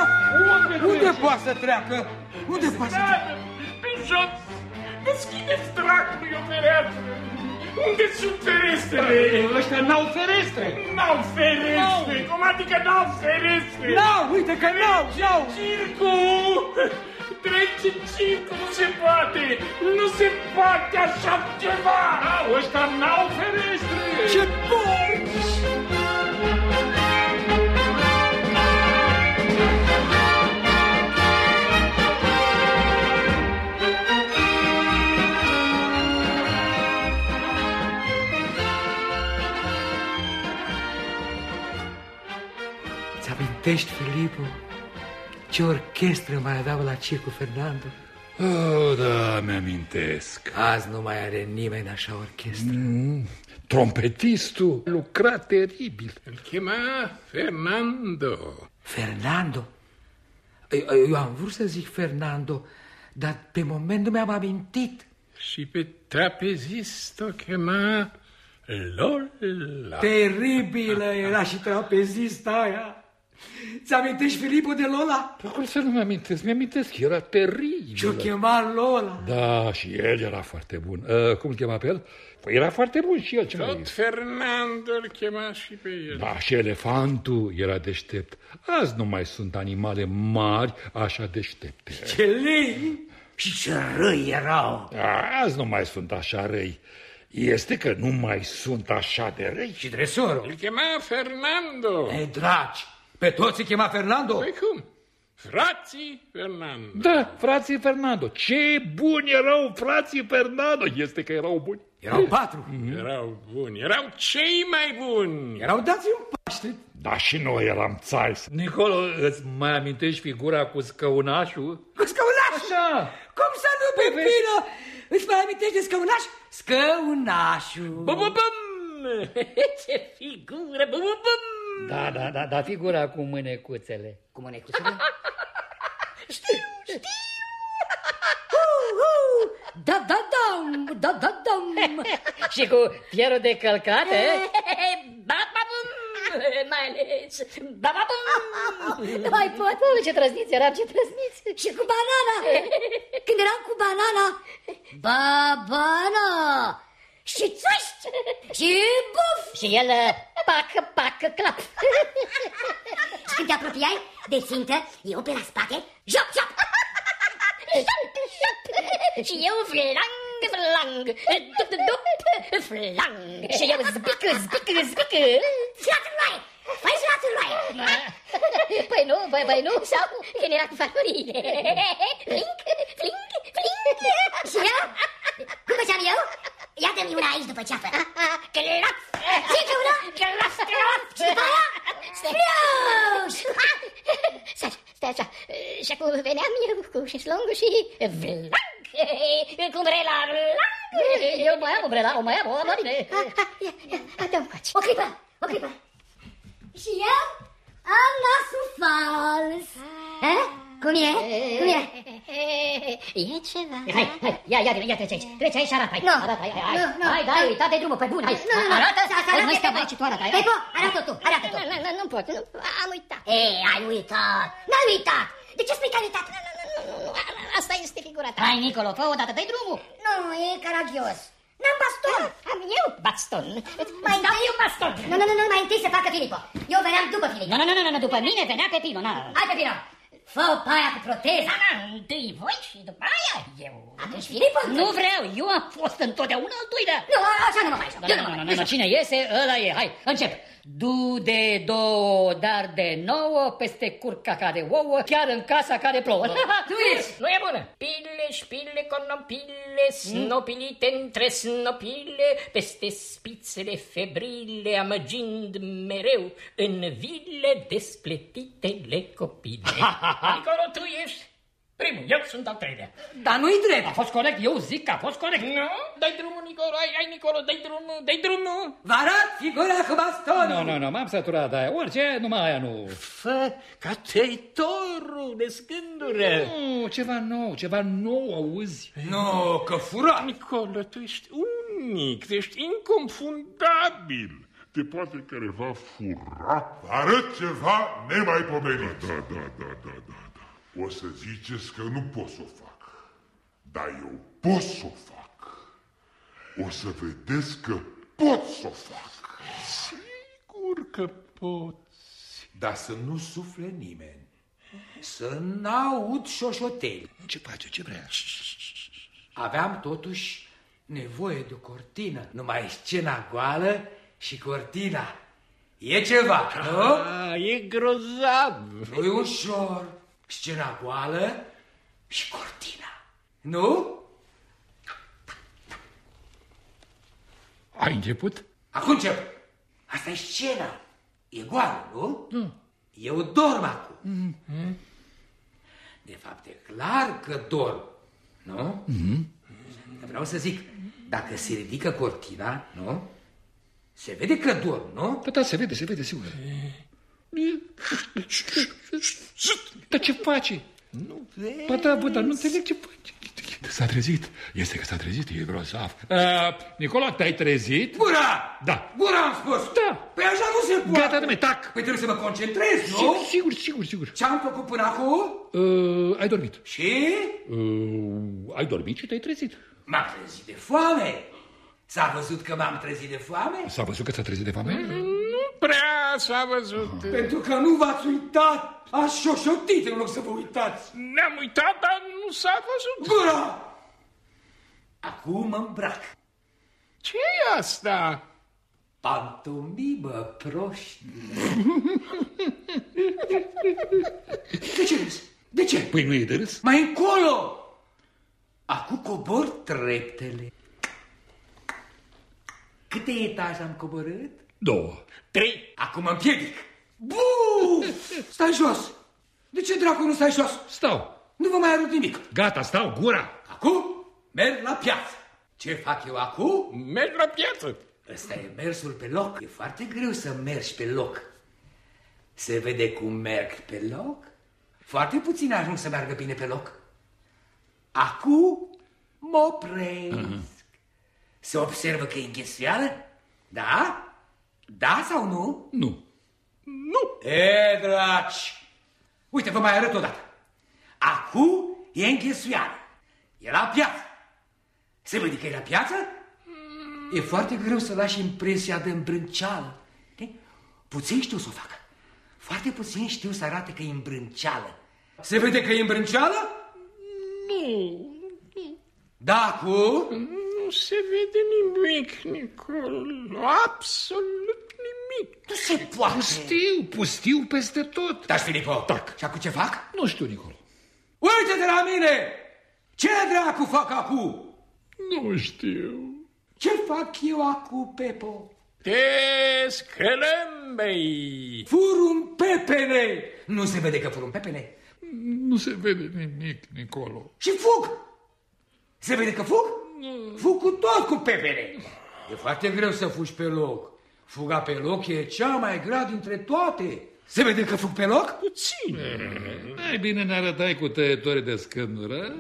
Unde Unde trece? poate să treacă? Unde poate să treacă? Stradă, Pe jos! Deschideți dracului o fereastră! Unde sunt ferestrele? Ăștia n-au ferestre. N-au ferestre! Cum adică n-au ferestre? N-au, uite că n-au, n-au! Circul! Trece circul, nu se poate! Nu se poate așa ceva! N-au, ăștia n-au ferestre. Ce porci! Ți amintești, Filipu, ce orchestră mai aveau la Circu Fernando? Oh, da, mi-amintesc. Azi nu mai are nimeni așa orchestră. Trompetistul lucra teribil. Îl chema Fernando. Fernando? Eu, eu am vrut să zic Fernando, dar pe moment nu mi-am amintit. Și pe trapezist o chema Lola. Teribilă era și trapezista aia. Ți amintești, Filipul, de Lola? Păi cum să nu mi-amintesc? Mi-amintesc, era teribil. Și-o chema Lola. Da, și el era foarte bun. Uh, cum îl chema pe el? Păi era foarte bun și el. Ce mai Tot Fernando îl chema și pe el. Da, și elefantul era deștept. Azi nu mai sunt animale mari așa deștepte. Ce lei și ce răi erau. Da, Azi nu mai sunt așa răi. Este că nu mai sunt așa de răi. Și dresorul. Îl chema Fernando. Ei, dragi, pe toți îi chema Fernando? Păi cum? Frații Fernando. Da, frații Fernando. Ce buni erau frații Fernando. Este că erau buni. Erau patru. Erau buni, erau cei mai buni. Erau dați un paște. Da, și noi eram țari. Nicolo, îți mai amintești figura cu scăunașul? Cu scăunaș? Așa. Cum să nu, Pepino? Îți mai amintești de scăunaș? Scăunașul. Bum, bum, bum! Ce figură! Bum, bum, bum! Da, da, da, da, figura cu mânecuțele. Cu mânecuțele? Da, da, dam, da, da, dam. Și cu fierul de călcate? Ba, ba, bum! Mai ales, ba, ba, bum! Nu mai pot. Oh, ce trăsniți eram, ce trăsniți. Și cu banana. Când eram cu banana, babana. Și țuști. Și buf. Și el, pac, pac, clap. Și când te apropiai de țintă, eu pe la spate, jop, jop. Și eu flang, flang, dup, dup, flang. Și eu zbic, zbic, zbic. Flatăroaie, fai flatăroaie. Păi nu, păi, păi nu. Sau când era cu farfurile. Flink, flink, flink. Și eu? Cum făceam eu? Iată-mi una aici după ceafă. Clap! Ce că una? Clap, clap! Și după aia? Splioș! Stai, stai așa. Și acum veneam eu cu șeslongul și vlang, cu umbrela largă. Eu mai am umbrela, o mai am, o am, bine. Ha, ha, ia, ia, ia, dă O clipă, o clipă. Și eu am nasul fals. Eh? Cum e? Cum e? E ceva. Hai, hai, ia, ia, ia, trece aici. Trece aici și arată, hai. Nu, Arată, hai, hai. nu, nu. Hai, da, ai uitat de drumul, pe bun, hai. Nu, nu, Arată, să- să arate noi stăm Pepo. aici, tu arată, hai. Pepo, arată tu, arată tu. Nu, nu, nu pot, nu, am uitat. Ei, ai uitat. N-ai uitat. De ce spui că ai uitat? Nu, nu, nu, asta este figura ta. Hai, Nicolo, fă o dată, dai drumul. Nu, e caragios. N-am baston. Am eu baston. Mai Îți dau întâi- eu baston. Nu, nu, nu, nu, mai întâi să facă Filipo. Eu veneam după Filipo. Nu, nu, nu, nu, nu, după mine venea Pepino, na. Hai, Pepino, fă pe aia cu proteza. Da, da, întâi voi și după aia eu. Atunci Filipo Nu vreau, eu am fost întotdeauna al doilea. Nu, așa nu mă mai joc. Nu, Eu nu, nu mă nu, mai nu, nu, cine iese, ăla e. Hai, încep. Du de două, dar de nouă, peste curca care ouă, chiar în casa care plouă. Tu ești. Nu e bună. Pile, șpile, conopile, snopilite între snopile, peste spițele febrile, amăgind mereu în vile despletitele copile. Nicolo, tu ești primul, eu sunt al treilea. Dar nu-i drept. A fost corect, eu zic că a fost corect. Nu? Dai drumul, Nicolo, hai, hai, Nicolo, dai drumul, dai drumul. Vă arăt figura cu baston. Nu, nu, nu, m-am săturat de aia. Orice, numai aia nu. Fă ca tăitorul de scândură. Nu, ceva nou, ceva nou, auzi? Nu, că fura. Nicolo, tu ești unic, tu ești inconfundabil. Te poate careva fura? Arăt ceva nemaipomenit. Da, da, da, da, da, da. O să ziceți că nu pot să o fac. Dar eu pot să o fac. O să vedeți că pot să o fac. Sigur că poți. Dar să nu sufle nimeni. Să n-aud șoșoteli. Ce face, ce vrea? Aveam totuși nevoie de o cortină. Numai scena goală și cortina. E ceva, nu? A, e grozav. Nu e ușor. Scena goală și cortina. Nu? Ai început? Acum încep. Asta e scena. E goală, nu? Nu. Eu dorm acum. Mm-hmm. De fapt, e clar că dorm. Nu? Mm-hmm. Vreau să zic, dacă se ridică cortina, nu? Se vede că dorm, nu? Da, da, se vede, se vede, sigur. Dar ce face? Nu vezi? Ba da, bă, dar nu înțeleg ce face. S-a trezit. Este că s-a trezit, e grozav. Uh, Nicola, te-ai trezit? Gura! Da. Gura am spus! Da. Păi așa nu se poate! Gata, dumne, tac! Păi trebuie să mă concentrez, Sigur, nu? sigur, sigur, sigur. Ce-am făcut până acum? Uh, ai dormit. Și Uh, ai dormit și te-ai trezit. m-am trezit de foame. S-a văzut că m-am trezit de foame? S-a văzut că ți-a trezit de foame? Nu prea s-a văzut. Pentru că nu v-ați uitat. Ați șoșotit în loc să vă uitați. Ne-am uitat, dar nu s-a văzut. Gura! Acum mă îmbrac. ce e asta? Pantomimă proști. De ce râzi? De ce? Păi nu e de râs? Mai încolo! Acum cobor treptele. Câte etaje am coborât? Două. Trei. Acum mă împiedic. Bu! Stai jos! De ce dracu nu stai jos? Stau. Nu vă mai arăt nimic. Gata, stau, gura. Acum merg la piață. Ce fac eu acum? Merg la piață. Ăsta e mersul pe loc. E foarte greu să mergi pe loc. Se vede cum merg pe loc? Foarte puțin ajung să meargă bine pe loc. Acum mă opresc. Se observă că e înghesuială? Da? Da sau nu? Nu. Nu. E, dragi, uite, vă mai arăt odată. Acum e înghesuială. E la piață. Se vede că e la piață? E foarte greu să lași impresia de îmbrânceală. Știi? Puțin știu să o facă. Foarte puțin știu să arate că e îmbrânceală. Se vede că e îmbrânceală? Nu, Da, acum? Nu se vede nimic, Nicolo. Absolut nimic. Nu se poate. Pustiu, pustiu peste tot. Da, Filipo. Tac. Și acum ce fac? Nu știu, Nicolo. Uite de la mine! Ce dracu fac acum? Nu știu. Ce fac eu acum, Pepo? Te scălămbei. Fur un pepene! Nu se vede că fur un pepene? Nu se vede nimic, Nicolo. Și fug! Se vede că fug? Fug cu tot cu pepene. E foarte greu să fugi pe loc. Fuga pe loc e cea mai grea dintre toate. Se vede că fug pe loc? Puțin. Mai bine ne arătai cu tăietorii de scândură.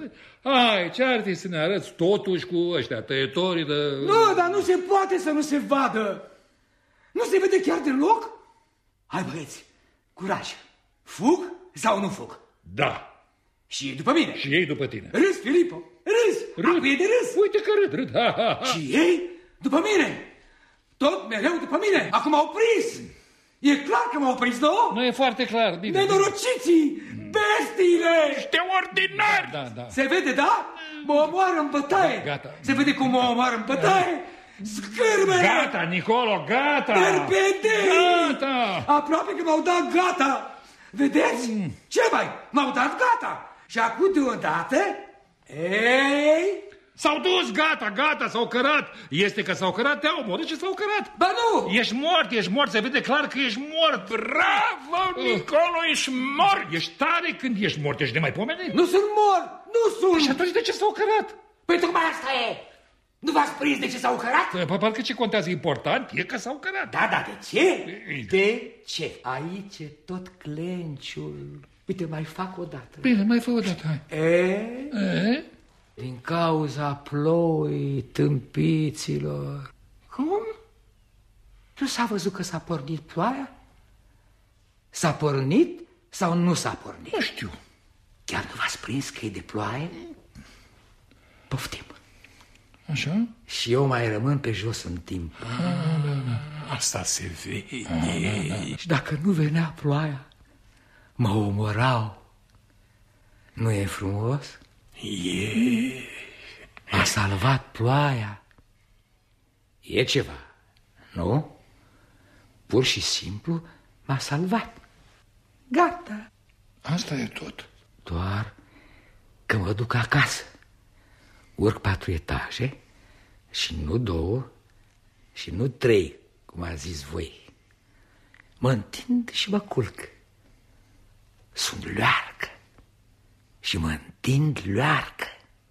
Hai, ce ar fi să ne arăți totuși cu ăștia, tăietorii de... Nu, dar nu se poate să nu se vadă. Nu se vede chiar deloc? Hai, băieți, curaj. Fug sau nu fug? Da. Și ei după mine. Și ei după tine. Râs, Filipo, râs. Râd. Acum e de râs. Uite că râd, râd. Ha, ha, ha. Și ei după mine. Tot mereu după mine. Acum au prins. E clar că m-au prins, nu? Nu e foarte clar. Bine. Nenorociții! Bestiile! De ordinar! Da, da. Se vede, da? Mă omoară în bătaie. Gata. Se vede cum mă omoară în bătaie. Scârbere! Gata, Nicolo, gata! Terpedei! Gata! Aproape că m-au dat gata. Vedeți? Mm. Ce mai? M-au dat gata. Și acum deodată... Ei... S-au dus, gata, gata, s-au cărat. Este că s-au cărat, te-au omorât și s-au cărat. Ba nu! Ești mort, ești mort, se vede clar că ești mort. Bravo, Nicolo, ești mort! Ești tare când ești mort, ești nemaipomenit. Nu sunt mort! Nu sunt! Și atunci de ce s-au cărat? Păi tocmai asta e! Nu v-ați prins de ce s-au cărat? Păi, Parcă ce contează important e că s-au cărat. Da, da, de ce? De ce? Aici e tot clenciul. Uite, mai fac o dată. Bine, mai fă o dată, hai. E? E? Din cauza ploii tâmpiților. Cum? Nu s-a văzut că s-a pornit ploaia? S-a pornit sau nu s-a pornit? Nu știu. Chiar nu v-ați prins că e de ploaie? Poftim. Așa? Și eu mai rămân pe jos în timp. Asta se vede. Și dacă nu venea ploaia, mă omorau. Nu e frumos? E. M-a salvat ploaia. E ceva, nu? Pur și simplu m-a salvat. Gata. Asta e tot. Doar că mă duc acasă. Urc patru etaje și nu două și nu trei, cum a zis voi. Mă întind și mă culc. Sunt luarcă și mă întind luarcă.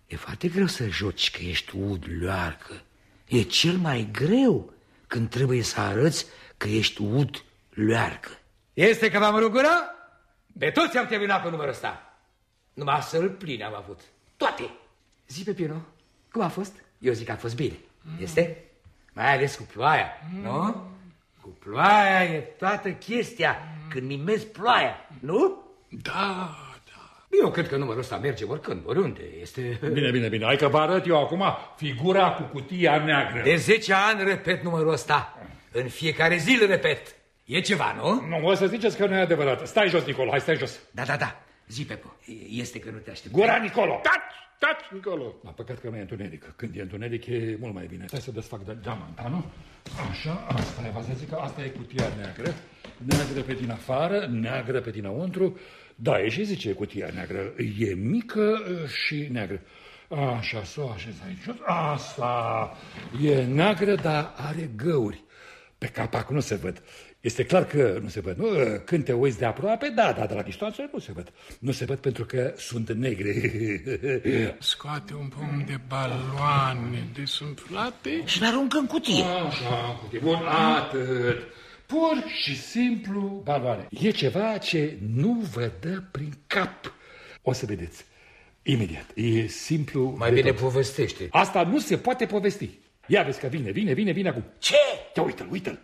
E foarte greu să joci că ești ud luarcă. E cel mai greu când trebuie să arăți că ești ud luarcă. Este că v-am rugurat? Pe toți am terminat pe numărul ăsta. Numai să-l pline am avut. Toate. Zi, Pepino, cum a fost? Eu zic că a fost bine. Este? Mai ales cu ploaia, nu? Cu ploaia e toată chestia. Când mimezi ploaia, nu? Da, Eu cred că numărul ăsta merge oricând, oriunde. Este... Bine, bine, bine. Hai că vă arăt eu acum figura cu cutia neagră. De 10 ani repet numărul ăsta. În fiecare zi îl repet. E ceva, nu? Nu, o să ziceți că nu e adevărat. Stai jos, Nicolo, hai, stai jos. Da, da, da. Zi, Pepo. Este că nu te aștept. Gura, Nicolo! taci, taci, Nicolo. La păcat că nu e întuneric. Când e întuneric e mult mai bine. Stai să desfac de geamanta, nu? Așa, asta e, v să zic că asta e cutia neagră. Neagră pe din afară, neagră pe dinăuntru. Da, e și zice cutia neagră. E mică uh, și neagră. Așa, să o așez aici jos. Asta e neagră, dar are găuri. Pe capac nu se văd. Este clar că nu se văd. Nu? Când te uiți de aproape, da, dar de la distanță nu se văd. Nu se văd pentru că sunt negre. Scoate un pom de baloane desumflate. Și l-aruncă în cutie. Așa, cutie. Bun, atât. Pur și simplu baloane. E ceva ce nu vă dă prin cap. O să vedeți. Imediat. E simplu. Mai de bine tot. povestește. Asta nu se poate povesti. Ia vezi că vine, vine, vine, vine acum. Ce? Ia uite-l, uite-l.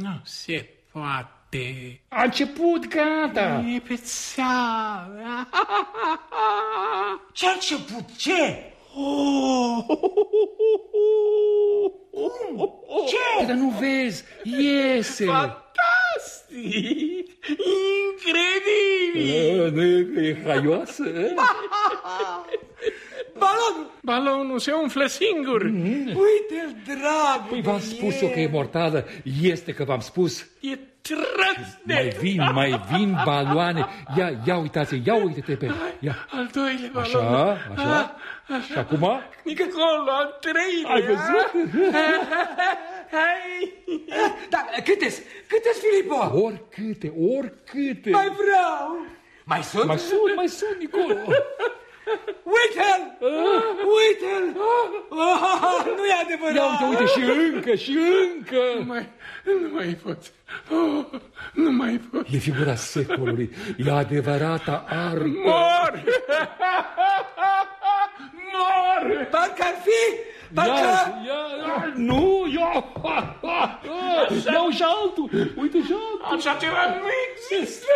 Nu se poate. A început, gata. E pe țeavă. Ce a început? Ce? Ce? Dar nu vezi, iese. Fantastic! Incredibil! A, Nu e haioasă? Balonul! Balonul se umflă singur. Uite-l, dragul Păi v-am spus eu că e mortală. Este că v-am spus. E trăsne. Mai vin, mai vin baloane. Ia, ia uitați, ia uite-te pe Ia. Al doilea balon. Așa, așa. Și acum? Nici acolo, al treilea. Ai văzut? Hai. Da, câte-s? Câte-s, Filipo? Oricâte, oricâte. Mai vreau! Mai sunt? Mai sunt, mai sunt, Nicolo. Uite-l! Uite-l! Ah, nu e adevărat! Ia uite, uite, și încă, și încă! Nu mai, nu mai pot. Oh, nu mai pot. E figura secolului, e adevărata artă. Mor! Mor! Parcă ar fi! Parcă... Ia, ia, ia, nu, ia, iau și altul, uite și altul. Așa ceva nu există!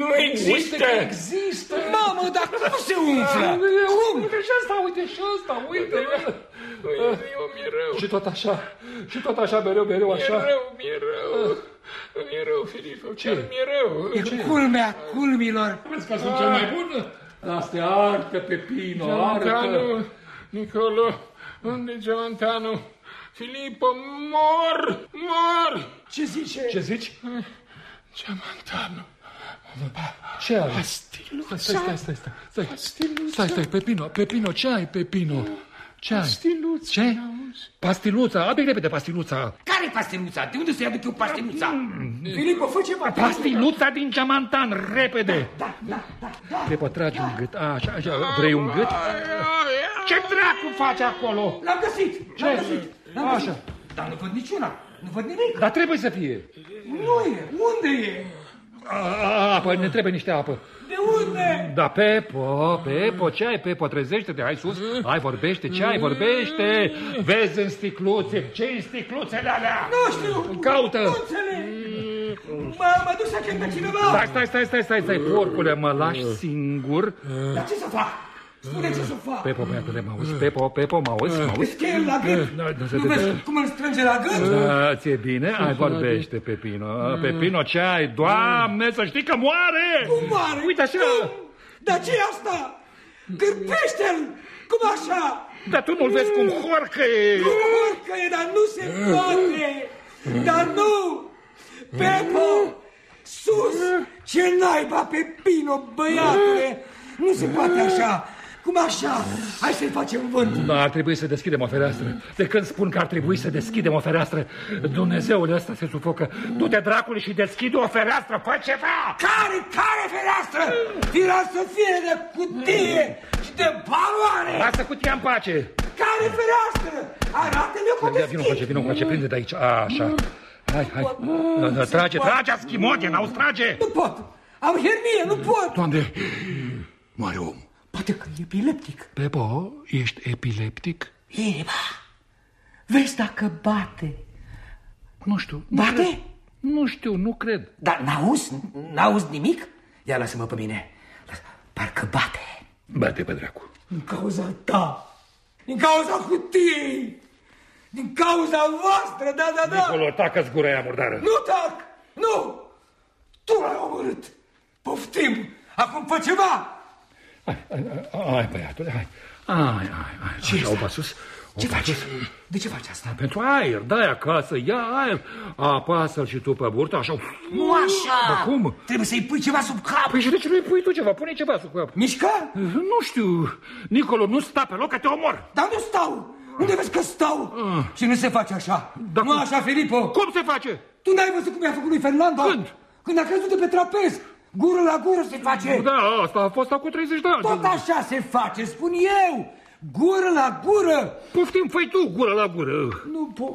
Nu există! Uite că există. Mamă, dar cum se umflă? Cum? Uite și asta, uite și asta, uite. Eu mi-e rău. Și tot așa, și tot așa, mereu, mereu Mi-e așa. rău, mi-e rău. Mi-e rău, Filip, ce? Mi-e rău. E culmea culmilor. Vezi că sunt cel mai bun? Asta e artă, Pepino, artă. Geamantanu, Nicolo, unde e Geamantanu? Filippo, mor, mor! Ce zice? Ce zici? Geamantanu, Ce ai? pastiluța, Stai, stai, stai, stai, stai. pastiluța. Stai, stai, Pepino, Pepino, ce ai, Pepino? Ce ai? Pastiluța, Ce? N-auzi? Pastiluța, abia repede pastiluța. Care pastiluța? De unde să-i aduc eu pastiluța? Filipo, fă ceva. Pastiluța din geamantan, repede. Da, da, da, da. Pepa, tragi un gât. A, așa, așa, vrei un gât? Ce dracu faci acolo? L-am găsit, l-am găsit. L-am Așa. găsit. Dar nu văd niciuna. Nu văd nimic. Dar trebuie să fie. Nu e. Unde e? A, a, apă, ne trebuie niște apă. De unde? Da, Pepo, Pepo, ce ai, Pepo? Trezește-te, hai sus, hai, vorbește, ce ai, vorbește. Vezi în sticluțe, ce în sticluțele alea? Nu știu. Caută. Nu înțeleg. Mă, mă duc să chem pe cineva. Stai, stai, stai, stai, stai, stai, porcule, mă lași singur. Dar ce să fac? Spune ce să fac. Pepo, băiatule, mă auzi, Pepo, Pepo, mă auzi, mă auzi? Îți la gât. Da, da, Nu da, vezi da. cum îl strânge la gât? Da, ți-e bine? Hai, vorbește, Pepino. Pepino, ce ai? Doamne, să știi că moare! Cum moare? Uite așa! Cum? Dar ce e asta? Cârpește-l! Cum așa? Dar tu nu-l vezi cum horcă e? Cum orcă e, dar nu se poate! Dar nu! Pepo! Sus! Ce naiba, Pepino, băiatule! Nu se poate așa! Cum așa? Hai să-i facem vânt! Da, ar trebui să deschidem o fereastră. De când spun că ar trebui să deschidem o fereastră, Dumnezeul ăsta se sufocă. Du-te dracului și deschide o fereastră, fă ceva! Care, care fereastră? Tira să fie de cutie și de baloane! Lasă cutia în pace! Care fereastră? Arată-mi o Ia, vină încoace, vină încoace, prinde de aici. A, așa. Hai, hai. Da, da, Trage, trage, schimote, n-auzi, trage! Nu pot! Am hernie, nu pot! Doamne, moare om. Poate că e epileptic. Pepo, ești epileptic? Inima. Vezi dacă bate. Nu știu. Nu Bate? cred. Nu știu, nu cred. Dar n-auzi? N-auzi nimic? Ia lasă-mă pe mine. Lasă. Parcă bate. Bate pe dracu. Din cauza ta. Din cauza cutiei. Din cauza voastră, da, da, da. Acolo, tacă-ți gura aia murdară. Nu tac! Nu! Tu l-ai omorât. Poftim. Acum fă ceva. Hai, hai, hai, băiatule, hai. Hai, hai, hai. Ce Așa, este? o pas sus. O Ce pas faci? sus. De ce faci asta? Pentru aer, dai acasă, ia aer. Apasă-l și tu pe burtă, așa. Nu așa! Dar cum? Trebuie să-i pui ceva sub cap. Păi și de ce nu-i pui tu ceva? Pune ceva sub cap. Mișca? Nu știu, Nicolo, nu sta pe loc că te omor. Dar nu stau! Unde vezi că stau? Și nu se face așa. Dar nu cum- așa, Filippo. Cum se face? Tu n-ai văzut cum i-a făcut lui Fernando? Când? Când a crezut de pe trapez. Gură la gură se face. Da, asta a fost acum 30 de ani. Tot așa se face, spun eu. Gură la gură. Poftim, făi tu gură la gură. Nu pot.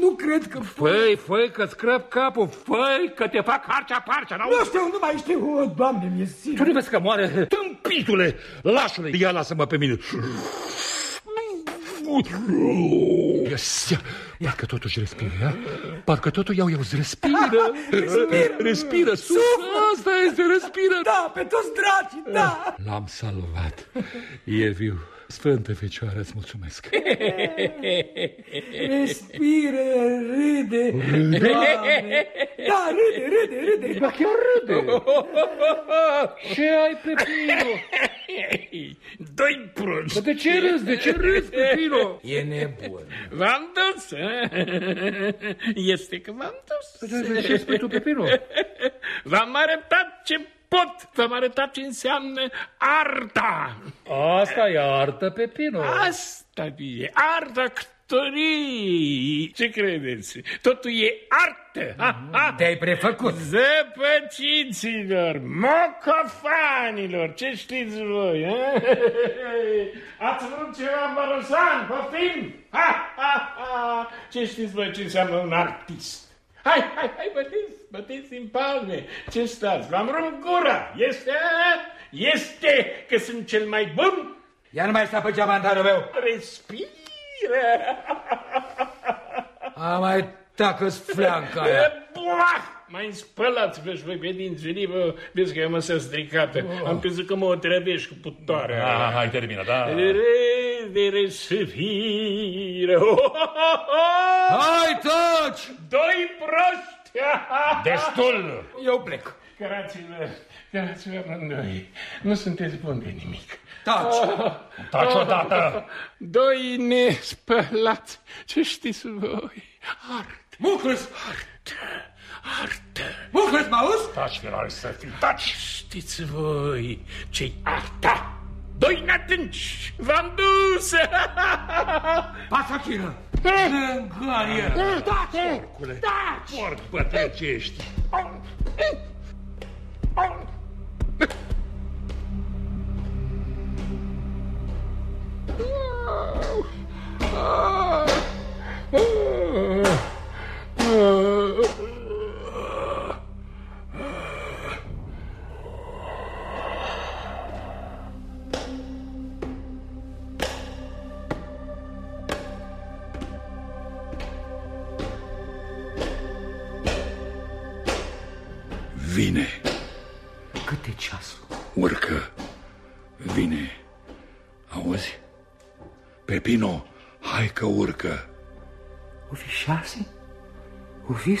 Nu cred că... Făi, făi, că-ți crăp capul, făi, că te fac harcea-parcea, n-au? Nu știu, nu mai știu. O, Doamne, mi-e Tu sigur. nu vezi că moare? Tâmpitule, lașule, ia lasă-mă pe mine. Yes. Parcă totuși respiră, ia? Parcă totul iau eu, îți respiră. respiră. Respiră, sus. Asta este, respiră. Da, pe toți dracii, da. L-am salvat. E viu. Sfântă Fecioară, îți mulțumesc. Respiră, râde. Doamne. Da, râde, râde, râde. Ba chiar râde. Ce ai, Pepino? Doi prunci. De ce râzi? De ce râzi, Pepino? E nebun. V-am dus? Este că v-am dus. De ce spui tu, Pepino? V-am arătat ce pot. V-am arătat ce înseamnă arta. Asta e artă, Pepino. Asta e arta actorii. Ce credeți? Totul e artă. Ha, ha. Te-ai prefăcut. Zăpăciților, mocofanilor, ce știți voi? Ha? Ați vrut ceva bărosan, poftim? Ha, ha, ha. Ce știți voi ce înseamnă un artist? Hai, hai, hai, bătiți, bătiți în palme. Ce stați? V-am rupt gura. Este? Este că sunt cel mai bun? Ia nu mai sta pe geamantarul meu. Respiră. A mai tacă-ți fleanca aia. Buah! Mai spălați vă voi pe dinți, veni, vă, vezi că eu mă să stricată. Am crezut că mă otrăvești cu putoarea. Ah, hai, termină, da. De respiră. Oh, oh, oh! Hai, taci! Doi proști! Destul! Eu plec. Cărați-vă, cărați-vă amândoi. Nu sunteți buni de nimic. Taci! Taci odată! Doi nespălați. Ce știți voi? Artă, Muclăs! artă, artă. Muclăs, mă auzi? Taci, Filari, să fii, taci! Știți voi ce-i arta? Doi natânci, v-am dus! Pasachină! Zânganie! Taci! Taci! Porc bătrăcești!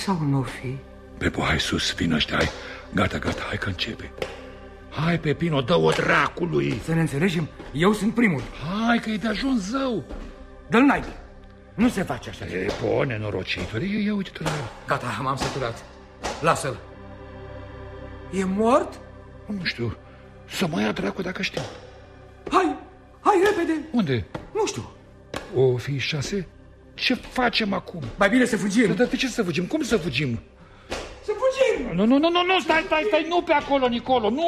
Sau nu o fi? Pepo, hai sus, vin ăștia, hai. Gata, gata, hai că începe. Hai, Pepino, dă-o dracului. Să ne înțelegem, eu sunt primul. Hai că e de ajuns zău. Dă-l naibii. Nu se face așa. E, po, nenorocitule, ia, ia uite-te la el. Gata, m-am săturat. Lasă-l. E mort? Nu știu, să mă ia dracu dacă știu. Hai, hai repede. Unde? Nu știu. O fi șase? Ce facem acum? Mai bine să fugim. Dar de ce să fugim? Cum să fugim? Să fugim. Nu, nu, nu, nu, nu, stai, stai, stai, nu pe acolo, Nicolo, nu!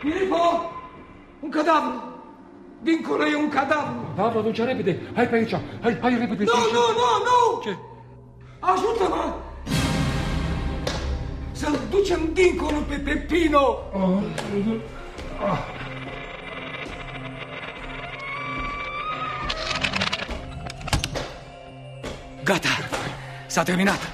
Filipo! Un cadavru! Dincolo e un cadavru! Da, vă duce repede, hai pe aici, hai, hai repede. Nu, să ieșim. nu, nu, nu! Ce? Ajută-mă! Să-l ducem dincolo pe Pepino! Gata! S-a terminat!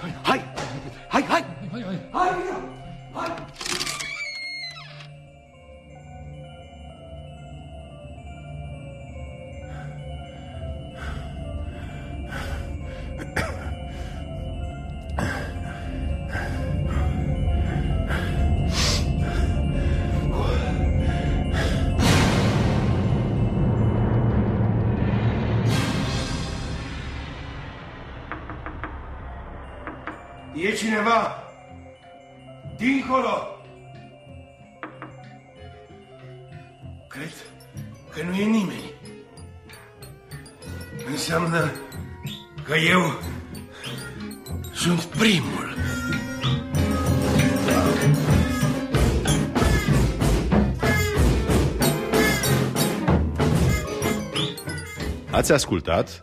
Ați ascultat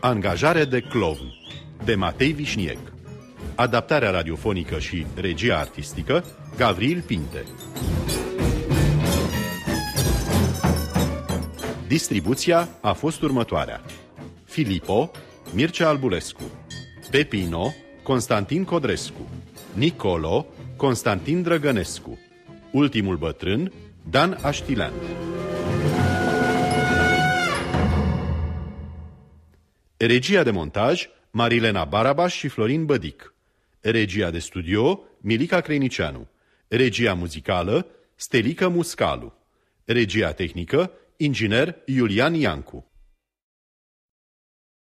Angajare de clown de Matei Vișniec. Adaptarea radiofonică și regia artistică Gavril Pinte. Distribuția a fost următoarea. Filipo Mircea Albulescu. Pepino Constantin Codrescu. Nicolo Constantin Drăgănescu. Ultimul bătrân Dan Aștilean Regia de montaj Marilena Barabaș și Florin Bădic. Regia de studio Milica Creinicianu Regia muzicală Stelica Muscalu. Regia tehnică Inginer Iulian Iancu